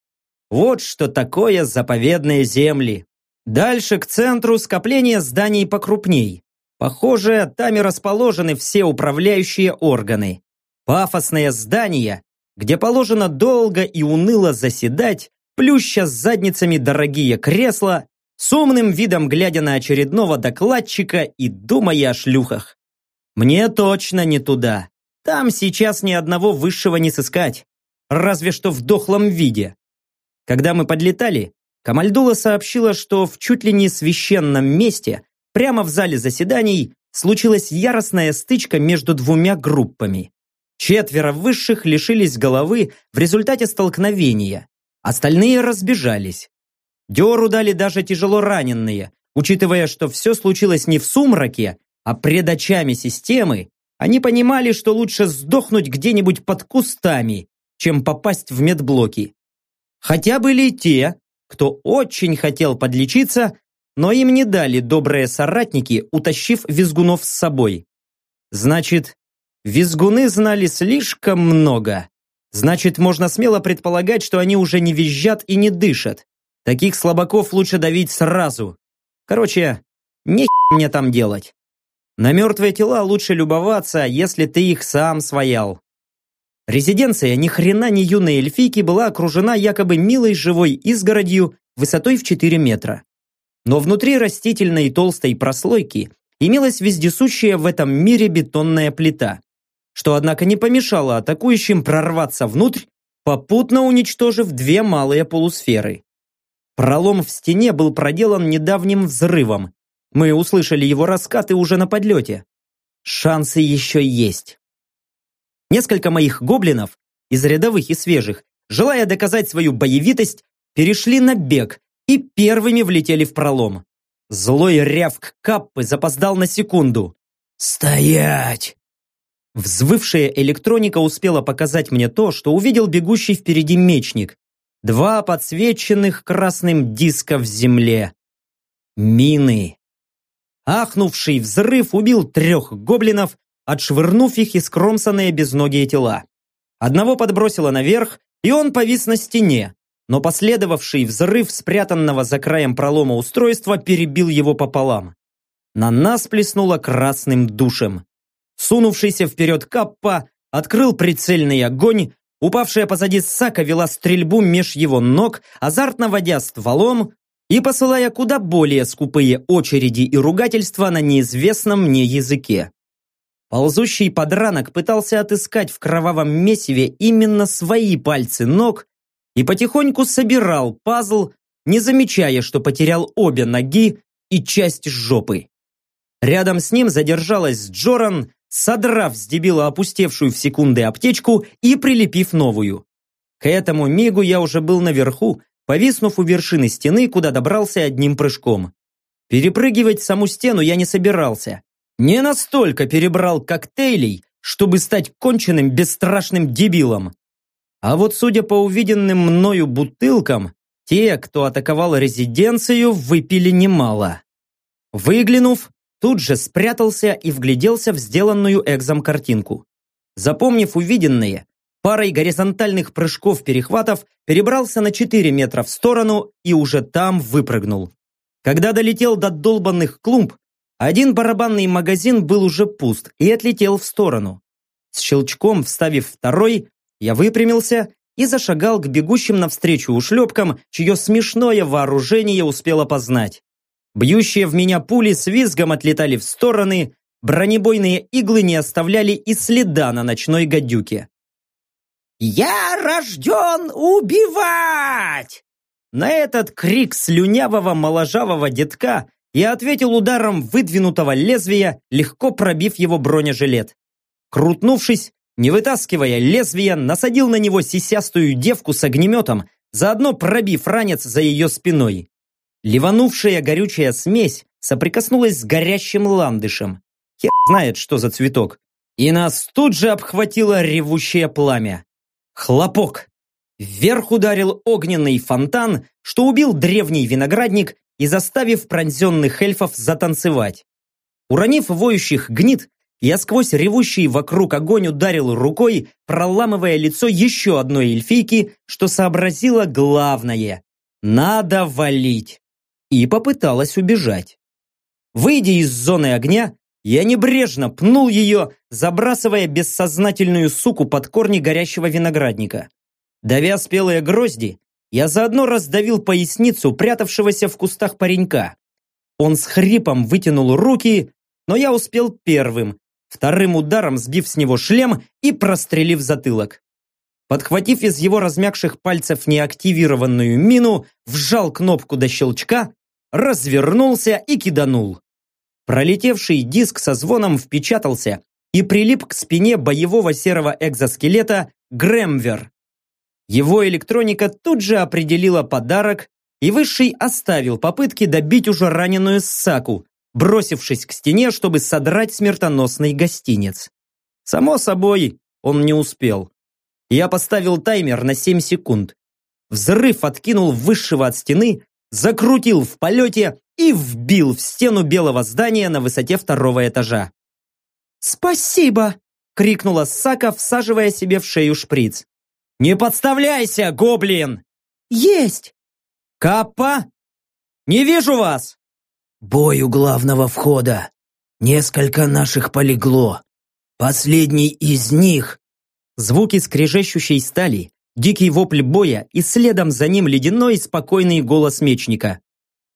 Вот что такое заповедные земли. Дальше к центру скопление зданий покрупней. Похоже, там и расположены все управляющие органы. Пафосное здание, где положено долго и уныло заседать, плюща с задницами дорогие кресла, с умным видом глядя на очередного докладчика и думая о шлюхах. Мне точно не туда. Там сейчас ни одного высшего не сыскать, разве что в дохлом виде. Когда мы подлетали, Камальдула сообщила, что в чуть ли не священном месте, прямо в зале заседаний, случилась яростная стычка между двумя группами. Четверо высших лишились головы в результате столкновения, остальные разбежались. Деру дали даже тяжело раненые, учитывая, что все случилось не в сумраке, а пред очами системы, они понимали, что лучше сдохнуть где-нибудь под кустами, чем попасть в медблоки. Хотя были те, кто очень хотел подлечиться, но им не дали добрые соратники, утащив визгунов с собой. Значит, визгуны знали слишком много. Значит, можно смело предполагать, что они уже не визжат и не дышат. Таких слабаков лучше давить сразу. Короче, не мне там делать. На мертвые тела лучше любоваться, если ты их сам своял. Резиденция ни хрена не юной эльфийки была окружена якобы милой живой изгородью высотой в 4 метра. Но внутри растительной толстой прослойки имелась вездесущая в этом мире бетонная плита, что, однако, не помешало атакующим прорваться внутрь, попутно уничтожив две малые полусферы. Пролом в стене был проделан недавним взрывом, мы услышали его раскаты уже на подлете. Шансы еще есть. Несколько моих гоблинов, из рядовых и свежих, желая доказать свою боевитость, перешли на бег и первыми влетели в пролом. Злой рявк каппы запоздал на секунду. «Стоять!» Взвывшая электроника успела показать мне то, что увидел бегущий впереди мечник. Два подсвеченных красным диска в земле. Мины. Ахнувший взрыв убил трех гоблинов, отшвырнув их из кромсанные безногие тела. Одного подбросило наверх, и он повис на стене, но последовавший взрыв спрятанного за краем пролома устройства перебил его пополам. На нас плеснуло красным душем. Сунувшийся вперед Каппа открыл прицельный огонь, упавшая позади Сака вела стрельбу меж его ног, азартно водя стволом и посылая куда более скупые очереди и ругательства на неизвестном мне языке. Ползущий подранок пытался отыскать в кровавом месиве именно свои пальцы ног и потихоньку собирал пазл, не замечая, что потерял обе ноги и часть жопы. Рядом с ним задержалась Джоран, содрав с дебила опустевшую в секунды аптечку и прилепив новую. К этому мигу я уже был наверху, повиснув у вершины стены, куда добрался одним прыжком. Перепрыгивать саму стену я не собирался. Не настолько перебрал коктейлей, чтобы стать конченным бесстрашным дебилом. А вот судя по увиденным мною бутылкам, те, кто атаковал резиденцию, выпили немало. Выглянув, тут же спрятался и вгляделся в сделанную экзом картинку. Запомнив увиденное, парой горизонтальных прыжков-перехватов перебрался на 4 метра в сторону и уже там выпрыгнул. Когда долетел до долбанных клумб, один барабанный магазин был уже пуст и отлетел в сторону. С щелчком вставив второй, я выпрямился и зашагал к бегущим навстречу ушлепкам, чье смешное вооружение успело познать. Бьющие в меня пули с визгом отлетали в стороны, бронебойные иглы не оставляли и следа на ночной гадюке. «Я рожден убивать!» На этот крик слюнявого моложавого детка я ответил ударом выдвинутого лезвия, легко пробив его бронежилет. Крутнувшись, не вытаскивая лезвия, насадил на него сисястую девку с огнеметом, заодно пробив ранец за ее спиной. Ливанувшая горючая смесь соприкоснулась с горящим ландышем. Хер знает, что за цветок. И нас тут же обхватило ревущее пламя. Хлопок. Вверх ударил огненный фонтан, что убил древний виноградник и заставив пронзенных эльфов затанцевать. Уронив воющих гнид, я сквозь ревущий вокруг огонь ударил рукой, проламывая лицо еще одной эльфийки, что сообразила главное. Надо валить и попыталась убежать. Выйдя из зоны огня, я небрежно пнул ее, забрасывая бессознательную суку под корни горящего виноградника. Давя спелые грозди, я заодно раздавил поясницу прятавшегося в кустах паренька. Он с хрипом вытянул руки, но я успел первым, вторым ударом сбив с него шлем и прострелив затылок. Подхватив из его размягших пальцев неактивированную мину, вжал кнопку до щелчка, развернулся и киданул. Пролетевший диск со звоном впечатался и прилип к спине боевого серого экзоскелета Грэмвер. Его электроника тут же определила подарок, и Высший оставил попытки добить уже раненую Саку, бросившись к стене, чтобы содрать смертоносный гостинец. Само собой, он не успел. Я поставил таймер на 7 секунд. Взрыв откинул высшего от стены, закрутил в полете и вбил в стену белого здания на высоте второго этажа. «Спасибо!» — крикнула Сака, всаживая себе в шею шприц. «Не подставляйся, гоблин!» «Есть!» «Каппа? Не вижу вас!» «Бой у главного входа. Несколько наших полегло. Последний из них Звуки скрежещущей стали, дикий вопль боя и следом за ним ледяной спокойный голос мечника.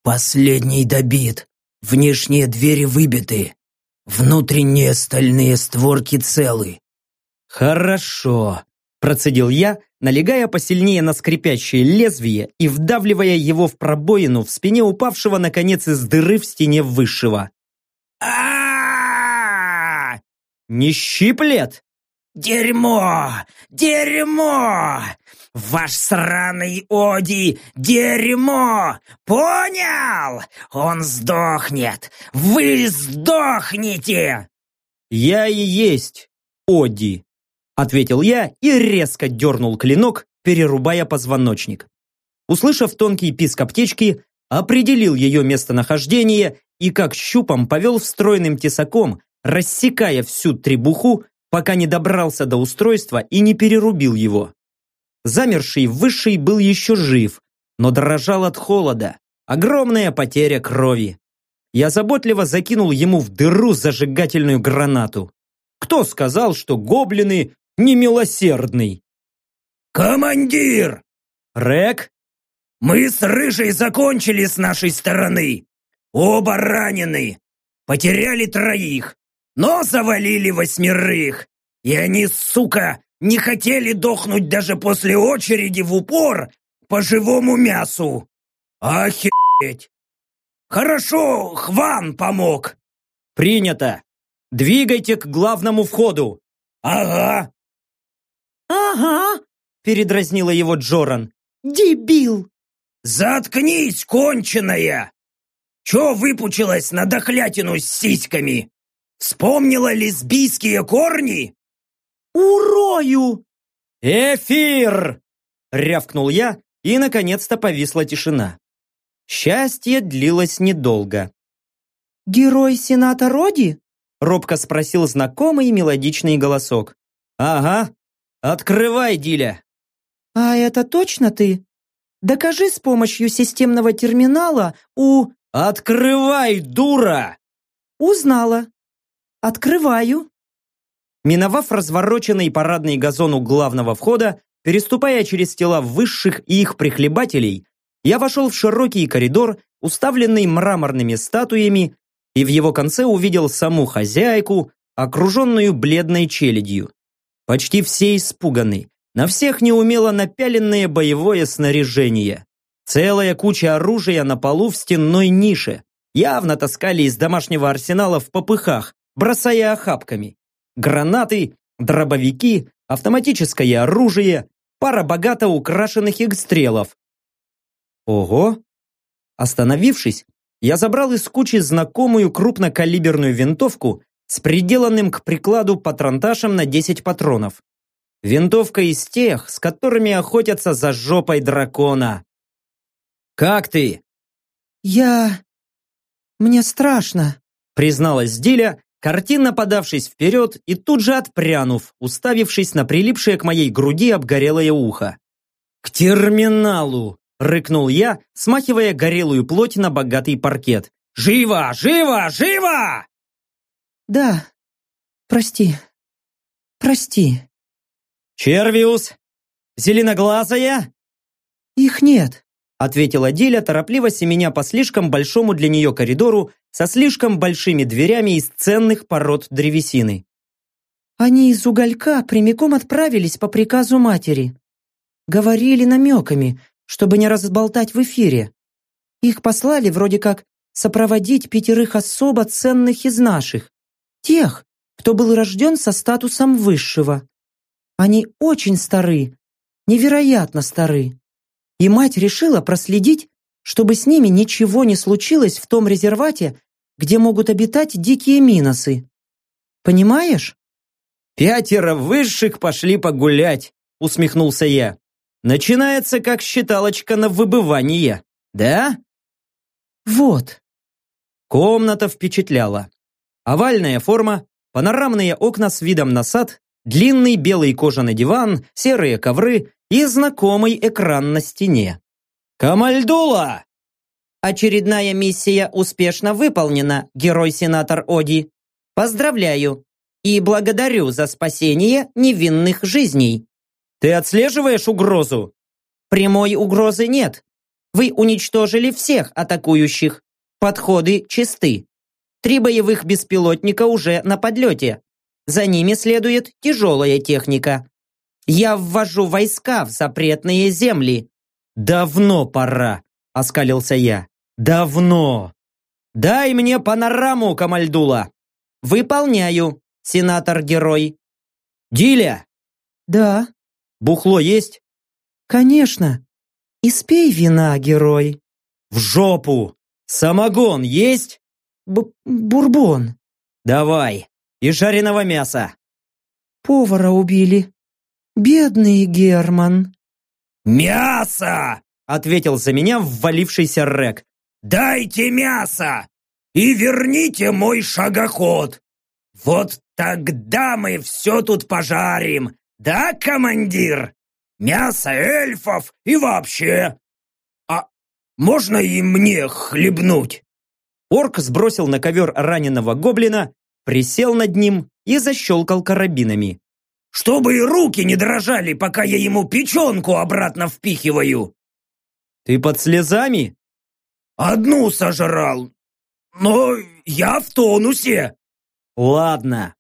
«Последний добит. Внешние двери выбиты. Внутренние стальные створки целы». «Хорошо», – процедил я, налегая посильнее на скрипящее лезвие и вдавливая его в пробоину в спине упавшего наконец из дыры в стене высшего. а «Не щиплет?» Дерьмо! Дерьмо! Ваш сраный Оди – дерьмо! Понял? Он сдохнет! Вы сдохнете!» «Я и есть Оди», – ответил я и резко дернул клинок, перерубая позвоночник. Услышав тонкий писк аптечки, определил ее местонахождение и как щупом повел встроенным тесаком, рассекая всю требуху, пока не добрался до устройства и не перерубил его. Замерший высший был еще жив, но дрожал от холода. Огромная потеря крови. Я заботливо закинул ему в дыру зажигательную гранату. Кто сказал, что гоблины немилосердный. «Командир!» «Рек?» «Мы с Рыжей закончили с нашей стороны. Оба ранены. Потеряли троих, но завалили восьмерых. И они, сука, не хотели дохнуть даже после очереди в упор по живому мясу. Охереть! Хорошо, Хван помог. Принято. Двигайте к главному входу. Ага. Ага, передразнила его Джоран. Дебил. Заткнись, конченая! Чё выпучилась на дохлятину с сиськами? Вспомнила лесбийские корни? Урою! Эфир! Рявкнул я, и, наконец-то, повисла тишина. Счастье длилось недолго. «Герой Сената Роди?» Робко спросил знакомый мелодичный голосок. «Ага. Открывай, Диля!» «А это точно ты? Докажи с помощью системного терминала у...» «Открывай, дура!» «Узнала. Открываю». Миновав развороченный парадный газон у главного входа, переступая через тела высших и их прихлебателей, я вошел в широкий коридор, уставленный мраморными статуями, и в его конце увидел саму хозяйку, окруженную бледной челядью. Почти все испуганы, на всех неумело напяленное боевое снаряжение. Целая куча оружия на полу в стенной нише. Явно таскали из домашнего арсенала в попыхах, бросая охапками. Гранаты, дробовики, автоматическое оружие, пара богато украшенных игстрелов. Ого! Остановившись, я забрал из кучи знакомую крупнокалиберную винтовку с приделанным к прикладу патронташем на 10 патронов. Винтовка из тех, с которыми охотятся за жопой дракона. «Как ты?» «Я... мне страшно», призналась Диля, картинно подавшись вперед и тут же отпрянув, уставившись на прилипшее к моей груди обгорелое ухо. «К терминалу!» — рыкнул я, смахивая горелую плоть на богатый паркет. «Живо! Живо! Живо!» «Да, прости, прости». «Червиус! Зеленоглазая?» «Их нет», — ответила Диля, торопливо семеня по слишком большому для нее коридору со слишком большими дверями из ценных пород древесины. «Они из уголька прямиком отправились по приказу матери. Говорили намеками, чтобы не разболтать в эфире. Их послали вроде как сопроводить пятерых особо ценных из наших. Тех, кто был рожден со статусом высшего. Они очень стары, невероятно стары. И мать решила проследить, чтобы с ними ничего не случилось в том резервате, где могут обитать дикие миносы. Понимаешь? «Пятеро высших пошли погулять», — усмехнулся я. «Начинается как считалочка на выбывание, да?» Вот. Комната впечатляла. Овальная форма, панорамные окна с видом на сад, длинный белый кожаный диван, серые ковры и знакомый экран на стене. «Камальдула!» Очередная миссия успешно выполнена, герой-сенатор Оди. Поздравляю и благодарю за спасение невинных жизней. Ты отслеживаешь угрозу? Прямой угрозы нет. Вы уничтожили всех атакующих. Подходы чисты. Три боевых беспилотника уже на подлете. За ними следует тяжелая техника. Я ввожу войска в запретные земли. Давно пора, оскалился я. Давно. Дай мне панораму, Камальдула. Выполняю, сенатор-герой. Диля. Да. Бухло есть? Конечно. Испей вина, герой. В жопу. Самогон есть? Б бурбон. Давай. И жареного мяса. Повара убили. Бедный Герман. «Мясо!» — ответил за меня ввалившийся Рек. «Дайте мясо! И верните мой шагоход! Вот тогда мы все тут пожарим, да, командир? Мясо эльфов и вообще! А можно и мне хлебнуть?» Орк сбросил на ковер раненого гоблина, присел над ним и защелкал карабинами. Чтобы и руки не дрожали, пока я ему печенку обратно впихиваю. Ты под слезами? Одну сожрал, но я в тонусе. Ладно.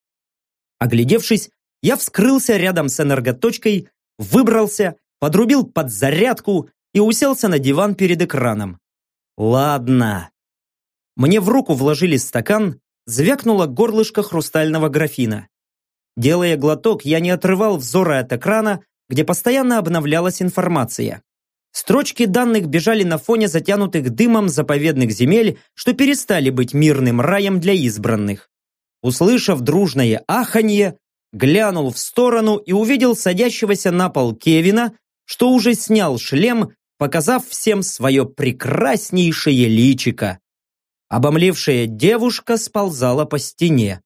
Оглядевшись, я вскрылся рядом с энерготочкой, выбрался, подрубил подзарядку и уселся на диван перед экраном. Ладно. Мне в руку вложили стакан, звякнуло горлышко хрустального графина. Делая глоток, я не отрывал взора от экрана, где постоянно обновлялась информация. Строчки данных бежали на фоне затянутых дымом заповедных земель, что перестали быть мирным раем для избранных. Услышав дружное аханье, глянул в сторону и увидел садящегося на пол Кевина, что уже снял шлем, показав всем свое прекраснейшее личико. Обомлевшая девушка сползала по стене.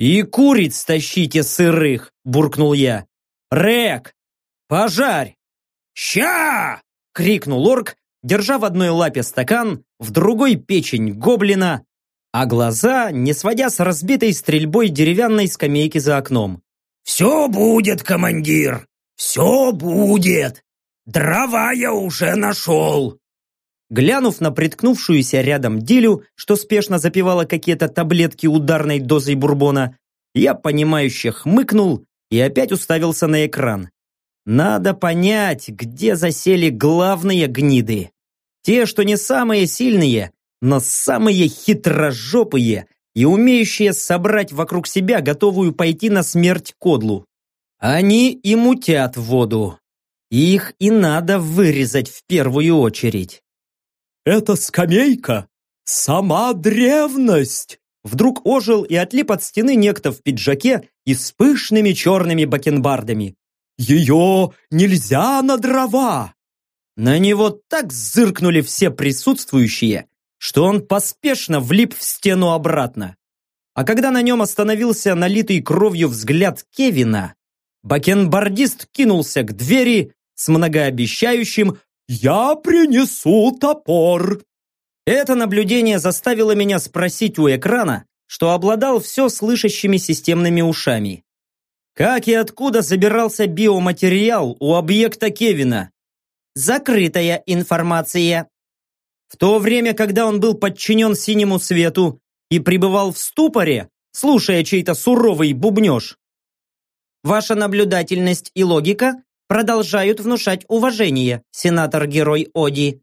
«И куриц тащите сырых!» – буркнул я. «Рек! Пожарь!» «Ща!» – крикнул орк, держа в одной лапе стакан, в другой печень гоблина, а глаза, не сводя с разбитой стрельбой деревянной скамейки за окном. «Все будет, командир! Все будет! Дрова я уже нашел!» Глянув на приткнувшуюся рядом Дилю, что спешно запивала какие-то таблетки ударной дозой бурбона, я понимающе хмыкнул и опять уставился на экран. Надо понять, где засели главные гниды. Те, что не самые сильные, но самые хитрожопые и умеющие собрать вокруг себя готовую пойти на смерть кодлу. Они и мутят воду. Их и надо вырезать в первую очередь. «Это скамейка! Сама древность!» Вдруг ожил и отлип от стены некто в пиджаке и с пышными черными бакенбардами. «Ее нельзя на дрова!» На него так зыркнули все присутствующие, что он поспешно влип в стену обратно. А когда на нем остановился налитый кровью взгляд Кевина, бакенбардист кинулся к двери с многообещающим «Я принесу топор!». Это наблюдение заставило меня спросить у экрана, что обладал все слышащими системными ушами. Как и откуда забирался биоматериал у объекта Кевина? Закрытая информация, в то время, когда он был подчинен синему свету и пребывал в ступоре, слушая чей-то суровый бубнеж. Ваша наблюдательность и логика продолжают внушать уважение, сенатор-герой Оди.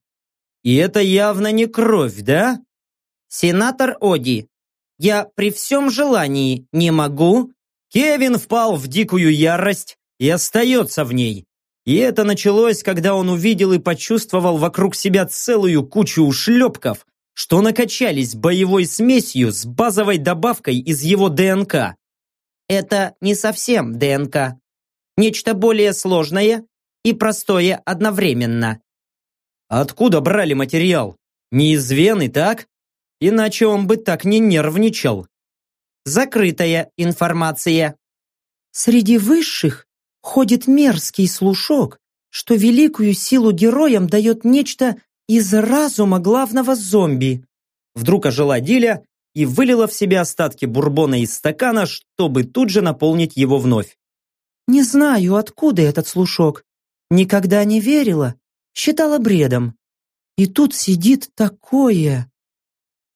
И это явно не кровь, да? Сенатор Оди, я при всем желании не могу. Кевин впал в дикую ярость и остается в ней. И это началось, когда он увидел и почувствовал вокруг себя целую кучу ушлепков, что накачались боевой смесью с базовой добавкой из его ДНК. Это не совсем ДНК. Нечто более сложное и простое одновременно. Откуда брали материал? Не из вены, так? Иначе он бы так не нервничал. Закрытая информация. Среди высших ходит мерзкий слушок, что великую силу героям дает нечто из разума главного зомби. Вдруг ожила Диля и вылила в себя остатки бурбона из стакана, чтобы тут же наполнить его вновь. Не знаю, откуда этот слушок. Никогда не верила, считала бредом. И тут сидит такое.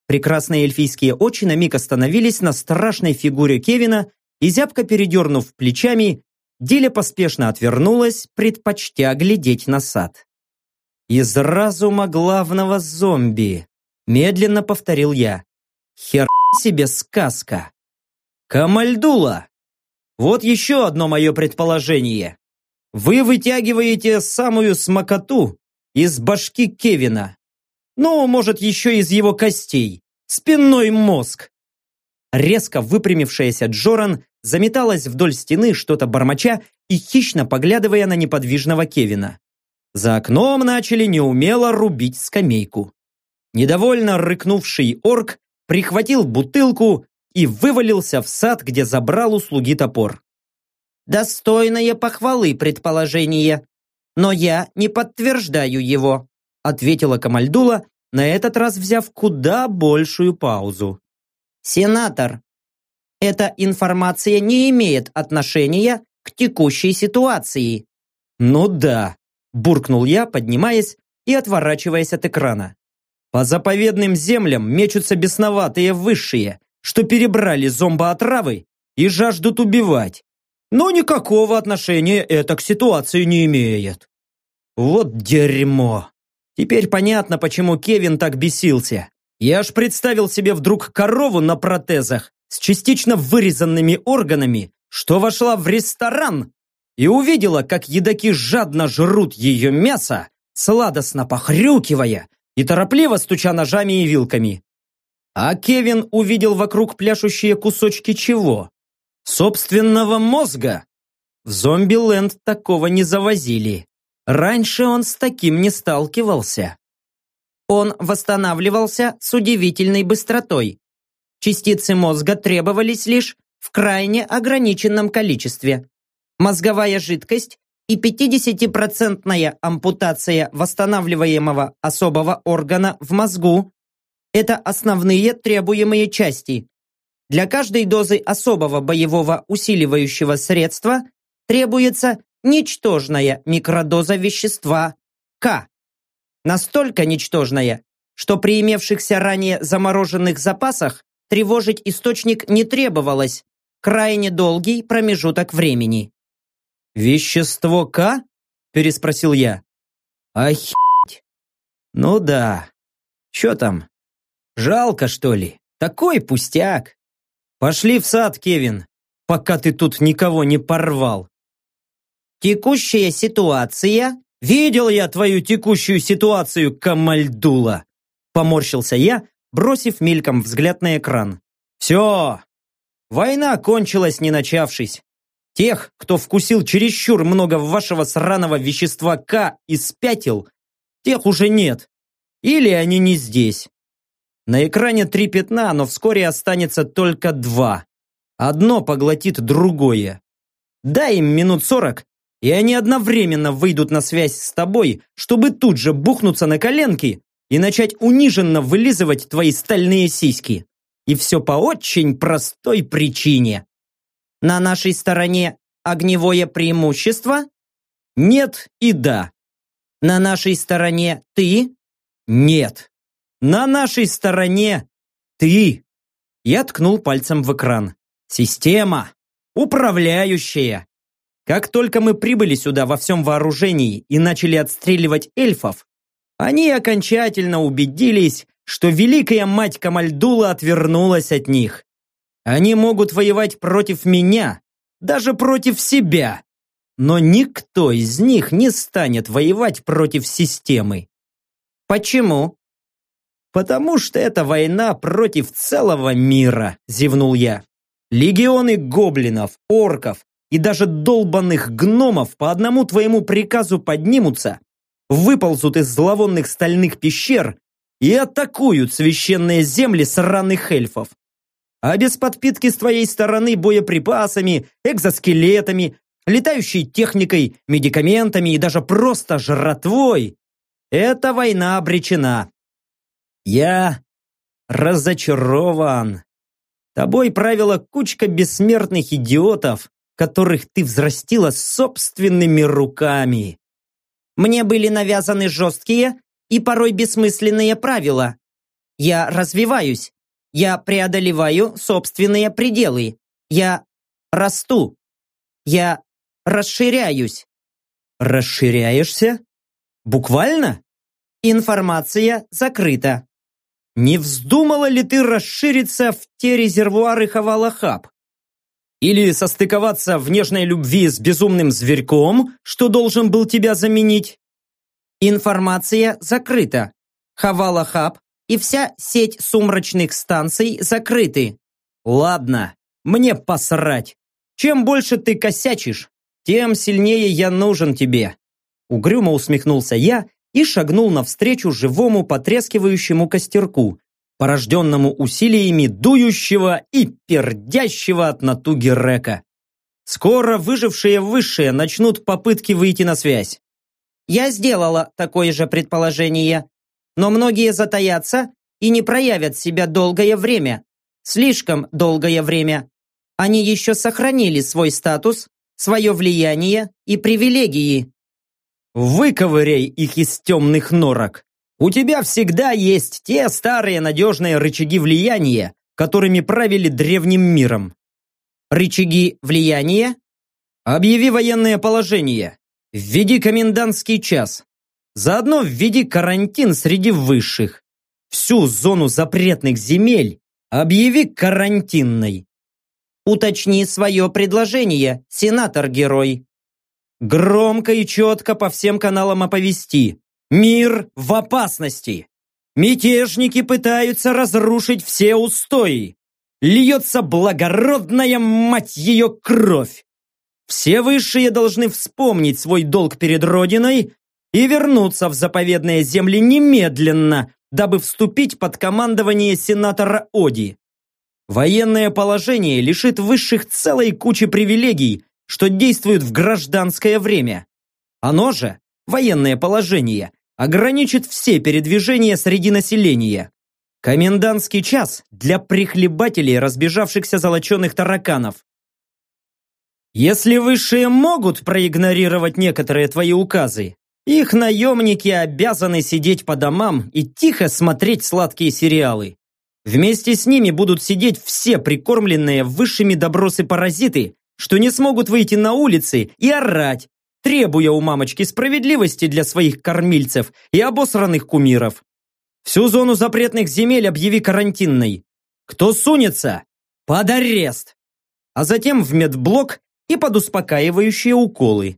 Прекрасные эльфийские очи на миг остановились на страшной фигуре Кевина и, зябко передернув плечами, Диля поспешно отвернулась, предпочтя глядеть на сад. «Из разума главного зомби», — медленно повторил я. «Хер себе сказка!» «Камальдула! Вот еще одно мое предположение. Вы вытягиваете самую смокоту из башки Кевина. Ну, может, еще из его костей. Спинной мозг. Резко выпрямившаяся Джоран заметалась вдоль стены, что-то бормоча и хищно поглядывая на неподвижного Кевина. За окном начали неумело рубить скамейку. Недовольно рыкнувший орк прихватил бутылку и вывалился в сад, где забрал у слуги топор. «Достойное похвалы предположение, но я не подтверждаю его», ответила Камальдула, на этот раз взяв куда большую паузу. «Сенатор, Эта информация не имеет отношения к текущей ситуации. Ну да, буркнул я, поднимаясь и отворачиваясь от экрана. По заповедным землям мечутся бесноватые высшие, что перебрали зомбоотравы и жаждут убивать. Но никакого отношения это к ситуации не имеет. Вот дерьмо. Теперь понятно, почему Кевин так бесился. Я аж представил себе вдруг корову на протезах с частично вырезанными органами, что вошла в ресторан и увидела, как едоки жадно жрут ее мясо, сладостно похрюкивая и торопливо стуча ножами и вилками. А Кевин увидел вокруг пляшущие кусочки чего? Собственного мозга. В Зомби-Ленд такого не завозили. Раньше он с таким не сталкивался. Он восстанавливался с удивительной быстротой. Частицы мозга требовались лишь в крайне ограниченном количестве. Мозговая жидкость и 50% ампутация восстанавливаемого особого органа в мозгу – это основные требуемые части. Для каждой дозы особого боевого усиливающего средства требуется ничтожная микродоза вещества К. Настолько ничтожная, что при имевшихся ранее замороженных запасах тревожить источник не требовалось крайне долгий промежуток времени. «Вещество К?» – переспросил я. «Охеть! Ну да. Че там? Жалко, что ли? Такой пустяк. Пошли в сад, Кевин, пока ты тут никого не порвал». «Текущая ситуация «Видел я твою текущую ситуацию, Камальдула!» Поморщился я, бросив мельком взгляд на экран. «Все! Война кончилась, не начавшись. Тех, кто вкусил чересчур много вашего сраного вещества К и спятил, тех уже нет. Или они не здесь. На экране три пятна, но вскоре останется только два. Одно поглотит другое. Дай им минут сорок, и они одновременно выйдут на связь с тобой, чтобы тут же бухнуться на коленки и начать униженно вылизывать твои стальные сиськи. И все по очень простой причине. На нашей стороне огневое преимущество? Нет и да. На нашей стороне ты? Нет. На нашей стороне ты. Я ткнул пальцем в экран. Система. Управляющая. Как только мы прибыли сюда во всем вооружении и начали отстреливать эльфов, они окончательно убедились, что Великая Мать Камальдула отвернулась от них. Они могут воевать против меня, даже против себя, но никто из них не станет воевать против системы. Почему? Потому что это война против целого мира, зевнул я. Легионы гоблинов, орков, и даже долбанных гномов по одному твоему приказу поднимутся, выползут из зловонных стальных пещер и атакуют священные земли сраных эльфов. А без подпитки с твоей стороны боеприпасами, экзоскелетами, летающей техникой, медикаментами и даже просто жратвой, эта война обречена. Я разочарован. Тобой правила кучка бессмертных идиотов, которых ты взрастила собственными руками. Мне были навязаны жесткие и порой бессмысленные правила. Я развиваюсь. Я преодолеваю собственные пределы. Я расту. Я расширяюсь. Расширяешься? Буквально? Информация закрыта. Не вздумала ли ты расшириться в те резервуары Хавалахаб? Или состыковаться в нежной любви с безумным зверьком, что должен был тебя заменить? Информация закрыта. Хавала Хаб и вся сеть сумрачных станций закрыты. Ладно, мне посрать. Чем больше ты косячишь, тем сильнее я нужен тебе. Угрюмо усмехнулся я и шагнул навстречу живому потрескивающему костерку, порожденному усилиями дующего и пердящего от натуги Река. Скоро выжившие высшие начнут попытки выйти на связь. Я сделала такое же предположение, но многие затаятся и не проявят себя долгое время. Слишком долгое время. Они еще сохранили свой статус, свое влияние и привилегии. Выковыряй их из темных норок. У тебя всегда есть те старые надежные рычаги влияния, которыми правили древним миром. Рычаги влияния? Объяви военное положение. Введи комендантский час. Заодно введи карантин среди высших. Всю зону запретных земель объяви карантинной. Уточни свое предложение, сенатор-герой. Громко и четко по всем каналам оповести. Мир в опасности. Мятежники пытаются разрушить все устои. Льется благородная, мать ее, кровь. Все высшие должны вспомнить свой долг перед Родиной и вернуться в заповедные земли немедленно, дабы вступить под командование сенатора Оди. Военное положение лишит высших целой кучи привилегий, что действуют в гражданское время. Оно же, военное положение, ограничит все передвижения среди населения. Комендантский час для прихлебателей разбежавшихся золоченых тараканов. Если высшие могут проигнорировать некоторые твои указы, их наемники обязаны сидеть по домам и тихо смотреть сладкие сериалы. Вместе с ними будут сидеть все прикормленные высшими добросы-паразиты, что не смогут выйти на улицы и орать, требуя у мамочки справедливости для своих кормильцев и обосранных кумиров. Всю зону запретных земель объяви карантинной. Кто сунется, под арест. А затем в медблок и под успокаивающие уколы.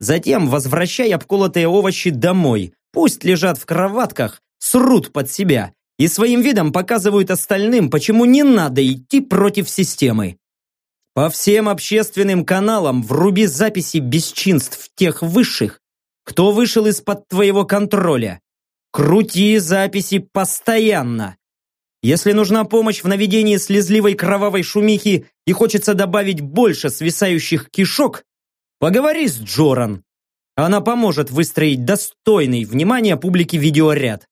Затем возвращай обколотые овощи домой. Пусть лежат в кроватках, срут под себя и своим видом показывают остальным, почему не надо идти против системы. По всем общественным каналам вруби записи бесчинств тех высших, кто вышел из-под твоего контроля. Крути записи постоянно. Если нужна помощь в наведении слезливой кровавой шумихи и хочется добавить больше свисающих кишок, поговори с Джоран. Она поможет выстроить достойный внимания публики видеоряд.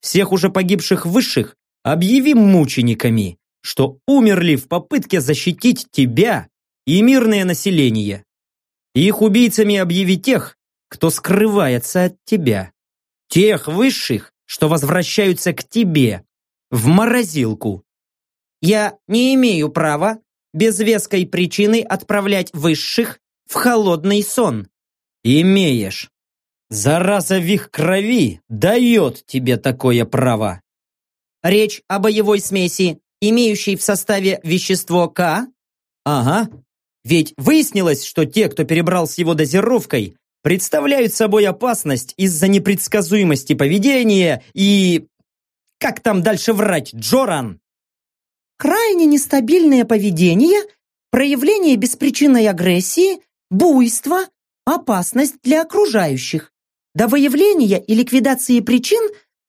Всех уже погибших высших объяви мучениками, что умерли в попытке защитить тебя и мирное население. Их убийцами объяви тех, кто скрывается от тебя. Тех высших, что возвращаются к тебе, в морозилку. Я не имею права без веской причины отправлять высших в холодный сон. Имеешь. Зараза в их крови дает тебе такое право. Речь о боевой смеси, имеющей в составе вещество К? Ага. Ведь выяснилось, что те, кто перебрал с его дозировкой, представляют собой опасность из-за непредсказуемости поведения и... Как там дальше врать, Джоран? Крайне нестабильное поведение, проявление беспричинной агрессии, буйство, опасность для окружающих. До выявления и ликвидации причин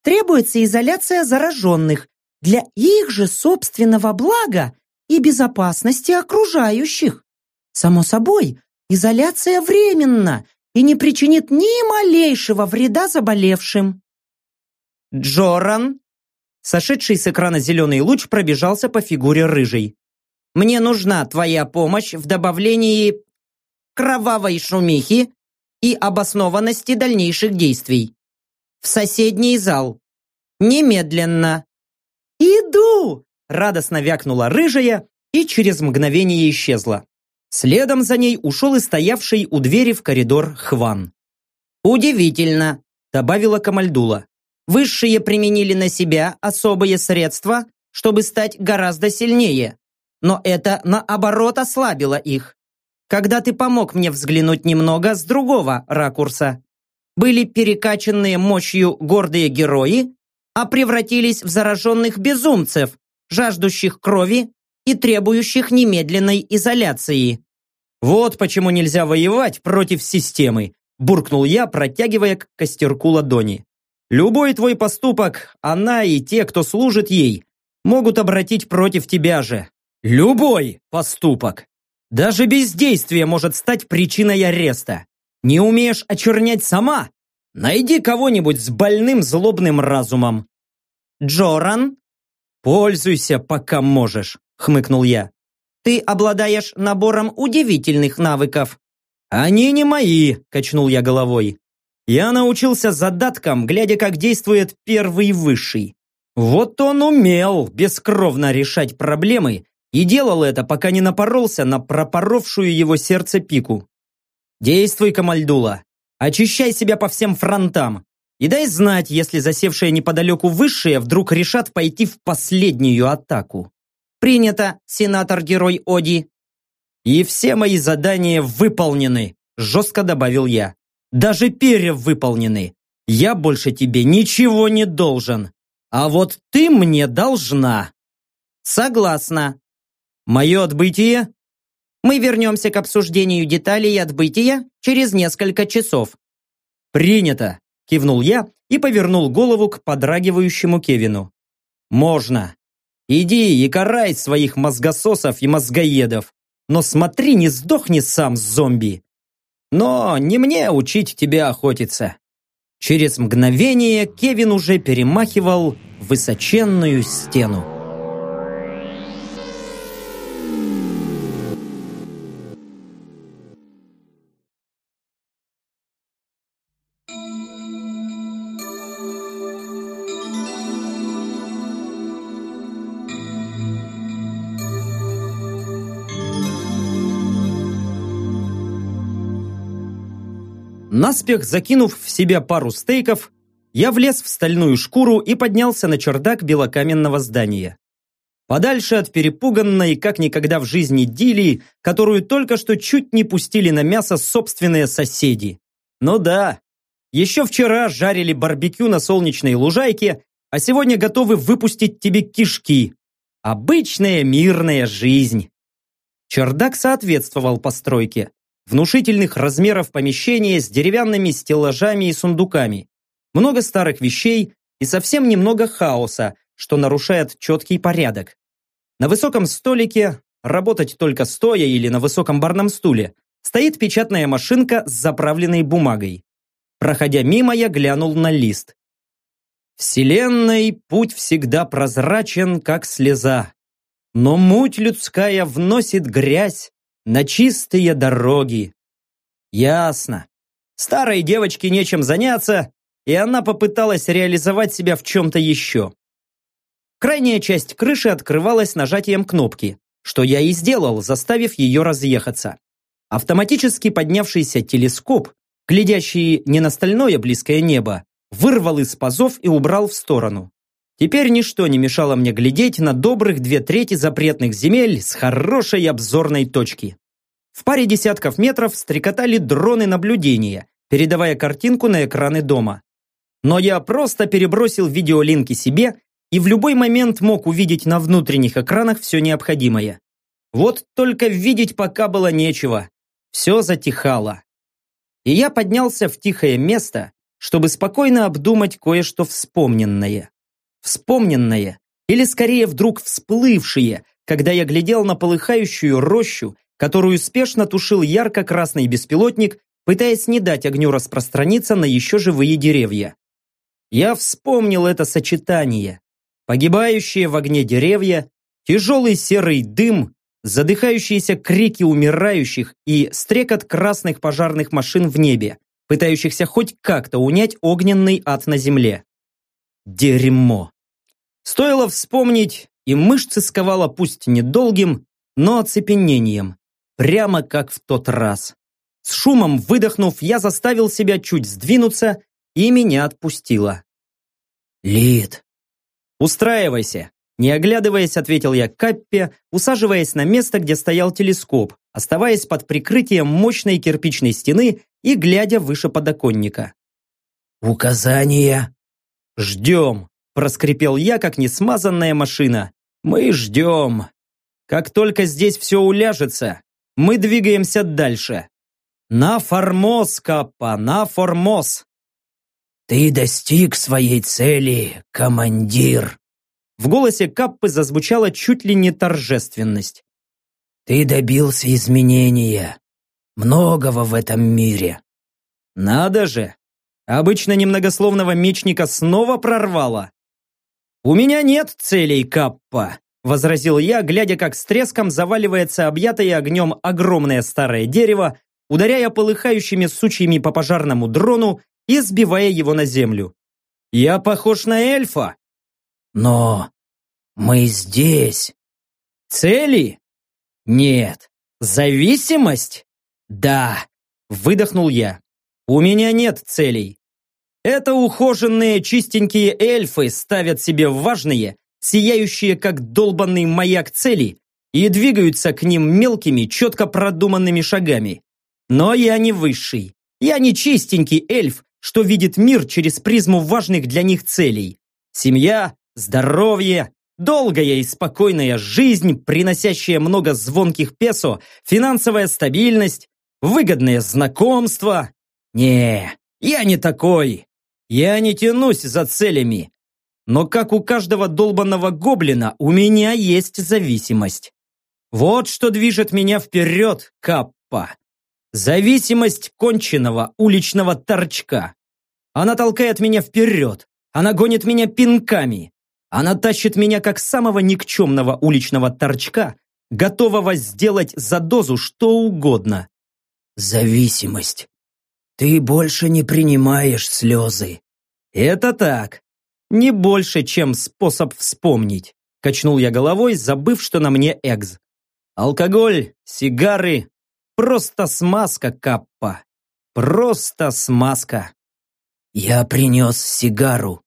требуется изоляция зараженных для их же собственного блага и безопасности окружающих. Само собой, изоляция временна и не причинит ни малейшего вреда заболевшим. Джоран, сошедший с экрана зеленый луч пробежался по фигуре рыжей. Мне нужна твоя помощь в добавлении кровавой шумихи и обоснованности дальнейших действий. В соседний зал. Немедленно. «Иду!» – радостно вякнула рыжая и через мгновение исчезла. Следом за ней ушел и стоявший у двери в коридор Хван. «Удивительно», – добавила Камальдула. «Высшие применили на себя особые средства, чтобы стать гораздо сильнее. Но это, наоборот, ослабило их когда ты помог мне взглянуть немного с другого ракурса. Были перекачанные мощью гордые герои, а превратились в зараженных безумцев, жаждущих крови и требующих немедленной изоляции. «Вот почему нельзя воевать против системы», буркнул я, протягивая к костерку ладони. «Любой твой поступок, она и те, кто служит ей, могут обратить против тебя же. Любой поступок!» Даже бездействие может стать причиной ареста. Не умеешь очернять сама? Найди кого-нибудь с больным злобным разумом. Джоран? Пользуйся, пока можешь, хмыкнул я. Ты обладаешь набором удивительных навыков. Они не мои, качнул я головой. Я научился задаткам, глядя, как действует первый высший. Вот он умел бескровно решать проблемы и делал это, пока не напоролся на пропоровшую его сердце пику. Действуй, Камальдула, очищай себя по всем фронтам и дай знать, если засевшие неподалеку высшие вдруг решат пойти в последнюю атаку. Принято, сенатор-герой Оди. И все мои задания выполнены, жестко добавил я. Даже перья выполнены. Я больше тебе ничего не должен. А вот ты мне должна. Согласна. Мое отбытие? Мы вернемся к обсуждению деталей отбытия через несколько часов. Принято, кивнул я и повернул голову к подрагивающему Кевину. Можно. Иди и карай своих мозгососов и мозгоедов. Но смотри, не сдохни сам, зомби. Но не мне учить тебя охотиться. Через мгновение Кевин уже перемахивал высоченную стену. Наспех закинув в себя пару стейков, я влез в стальную шкуру и поднялся на чердак белокаменного здания. Подальше от перепуганной, как никогда в жизни Дили, которую только что чуть не пустили на мясо собственные соседи. Ну да, еще вчера жарили барбекю на солнечной лужайке, а сегодня готовы выпустить тебе кишки. Обычная мирная жизнь. Чердак соответствовал постройке внушительных размеров помещение с деревянными стеллажами и сундуками, много старых вещей и совсем немного хаоса, что нарушает четкий порядок. На высоком столике, работать только стоя или на высоком барном стуле, стоит печатная машинка с заправленной бумагой. Проходя мимо, я глянул на лист. Вселенной путь всегда прозрачен, как слеза. Но муть людская вносит грязь на чистые дороги. Ясно. Старой девочке нечем заняться, и она попыталась реализовать себя в чем-то еще. Крайняя часть крыши открывалась нажатием кнопки, что я и сделал, заставив ее разъехаться. Автоматически поднявшийся телескоп, глядящий не на стальное близкое небо, вырвал из пазов и убрал в сторону. Теперь ничто не мешало мне глядеть на добрых две трети запретных земель с хорошей обзорной точки. В паре десятков метров стрекотали дроны наблюдения, передавая картинку на экраны дома. Но я просто перебросил видеолинки себе и в любой момент мог увидеть на внутренних экранах все необходимое. Вот только видеть пока было нечего. Все затихало. И я поднялся в тихое место, чтобы спокойно обдумать кое-что вспомненное вспомненное, или скорее вдруг всплывшее, когда я глядел на полыхающую рощу, которую спешно тушил ярко-красный беспилотник, пытаясь не дать огню распространиться на еще живые деревья. Я вспомнил это сочетание. Погибающие в огне деревья, тяжелый серый дым, задыхающиеся крики умирающих и стрекот красных пожарных машин в небе, пытающихся хоть как-то унять огненный ад на земле. Дерьмо. Стоило вспомнить, и мышцы сковало пусть недолгим, но оцепенением. Прямо как в тот раз. С шумом выдохнув, я заставил себя чуть сдвинуться, и меня отпустило. «Лид!» «Устраивайся!» Не оглядываясь, ответил я Каппе, усаживаясь на место, где стоял телескоп, оставаясь под прикрытием мощной кирпичной стены и глядя выше подоконника. «Указания?» «Ждем», – проскрипел я, как несмазанная машина. «Мы ждем. Как только здесь все уляжется, мы двигаемся дальше. На Формоз, Каппа, на Формоз!» «Ты достиг своей цели, командир!» В голосе Каппы зазвучала чуть ли не торжественность. «Ты добился изменения. Многого в этом мире». «Надо же! Обычно немногословного мечника снова прорвало. «У меня нет целей, Каппа», возразил я, глядя, как с треском заваливается объятое огнем огромное старое дерево, ударяя полыхающими сучьями по пожарному дрону и сбивая его на землю. «Я похож на эльфа!» «Но мы здесь!» «Цели?» «Нет». «Зависимость?» «Да», — выдохнул я. «У меня нет целей. Это ухоженные чистенькие эльфы ставят себе важные, сияющие как долбанный маяк цели и двигаются к ним мелкими, четко продуманными шагами. Но я не высший. Я не чистенький эльф, что видит мир через призму важных для них целей. Семья, здоровье, долгая и спокойная жизнь, приносящая много звонких песо, финансовая стабильность, выгодные знакомства. Не, я не такой. Я не тянусь за целями. Но как у каждого долбанного гоблина, у меня есть зависимость. Вот что движет меня вперед, Каппа. Зависимость конченного уличного торчка. Она толкает меня вперед. Она гонит меня пинками. Она тащит меня как самого никчемного уличного торчка, готового сделать за дозу что угодно. Зависимость. Ты больше не принимаешь слезы. Это так. Не больше, чем способ вспомнить. Качнул я головой, забыв, что на мне экз. Алкоголь, сигары, Просто смазка, Каппа. Просто смазка. Я принес сигару.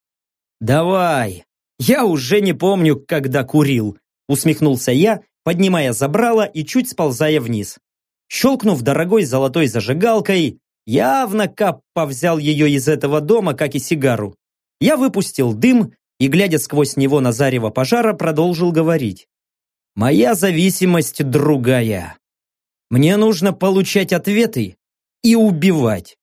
Давай. Я уже не помню, когда курил. Усмехнулся я, поднимая забрало и чуть сползая вниз. Щелкнув дорогой золотой зажигалкой, явно Каппа взял ее из этого дома, как и сигару. Я выпустил дым и, глядя сквозь него на зарево пожара, продолжил говорить. «Моя зависимость другая. Мне нужно получать ответы и убивать.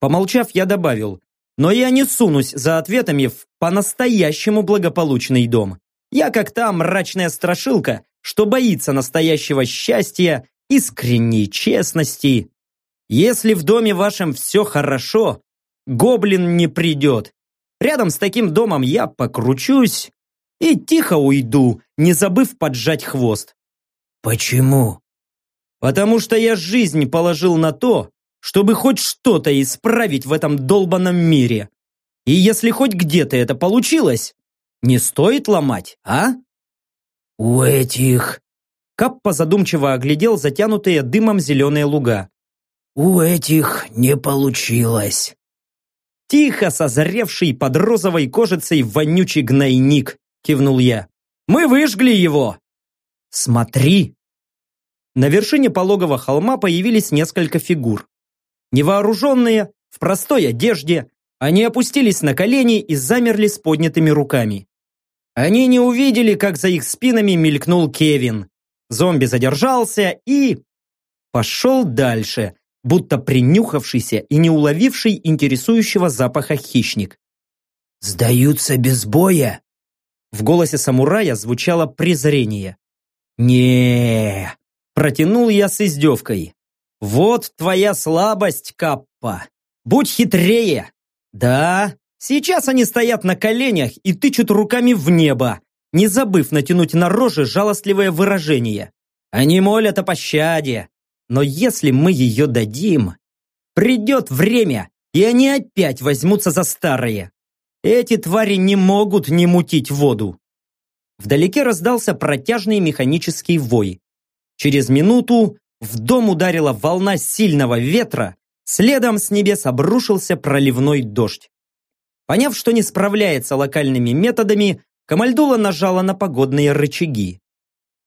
Помолчав, я добавил, но я не сунусь за ответами в по-настоящему благополучный дом. Я как та мрачная страшилка, что боится настоящего счастья, искренней честности. Если в доме вашем все хорошо, гоблин не придет. Рядом с таким домом я покручусь и тихо уйду, не забыв поджать хвост. Почему? Потому что я жизнь положил на то, чтобы хоть что-то исправить в этом долбанном мире. И если хоть где-то это получилось, не стоит ломать, а? У этих... Каппа задумчиво оглядел затянутые дымом зеленые луга. У этих не получилось. Тихо созревший под розовой кожицей вонючий гнойник, кивнул я. Мы выжгли его. Смотри, на вершине пологого холма появились несколько фигур. Невооруженные, в простой одежде, они опустились на колени и замерли с поднятыми руками. Они не увидели, как за их спинами мелькнул Кевин. Зомби задержался и... пошел дальше, будто принюхавшийся и не уловивший интересующего запаха хищник. «Сдаются без боя?» В голосе самурая звучало презрение. не Протянул я с издевкой. «Вот твоя слабость, Каппа! Будь хитрее!» «Да, сейчас они стоят на коленях и тычут руками в небо, не забыв натянуть на роже жалостливое выражение. Они молят о пощаде. Но если мы ее дадим, придет время, и они опять возьмутся за старое. Эти твари не могут не мутить воду. Вдалеке раздался протяжный механический вой. Через минуту в дом ударила волна сильного ветра, следом с небес обрушился проливной дождь. Поняв, что не справляется локальными методами, Камальдула нажала на погодные рычаги.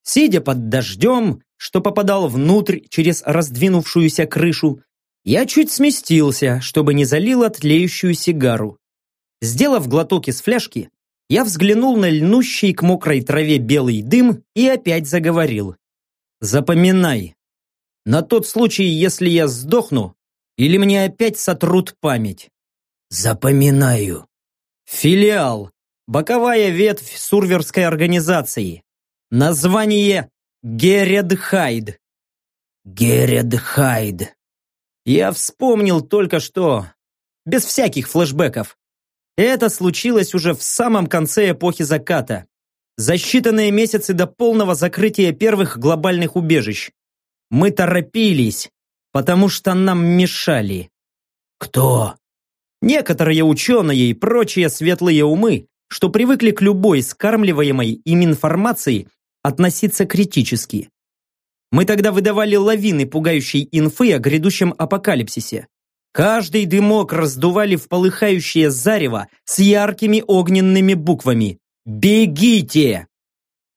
Сидя под дождем, что попадал внутрь через раздвинувшуюся крышу, я чуть сместился, чтобы не залил тлеющую сигару. Сделав глоток из фляжки, я взглянул на льнущий к мокрой траве белый дым и опять заговорил. Запоминай. На тот случай, если я сдохну, или мне опять сотрут память. Запоминаю. Филиал. Боковая ветвь сурверской организации. Название Гередхайд. Гередхайд. Я вспомнил только что. Без всяких флешбеков. Это случилось уже в самом конце эпохи заката. За считанные месяцы до полного закрытия первых глобальных убежищ. Мы торопились, потому что нам мешали. Кто? Некоторые ученые и прочие светлые умы, что привыкли к любой скармливаемой им информации относиться критически. Мы тогда выдавали лавины пугающей инфы о грядущем апокалипсисе. Каждый дымок раздували в полыхающее зарево с яркими огненными буквами «Бегите!».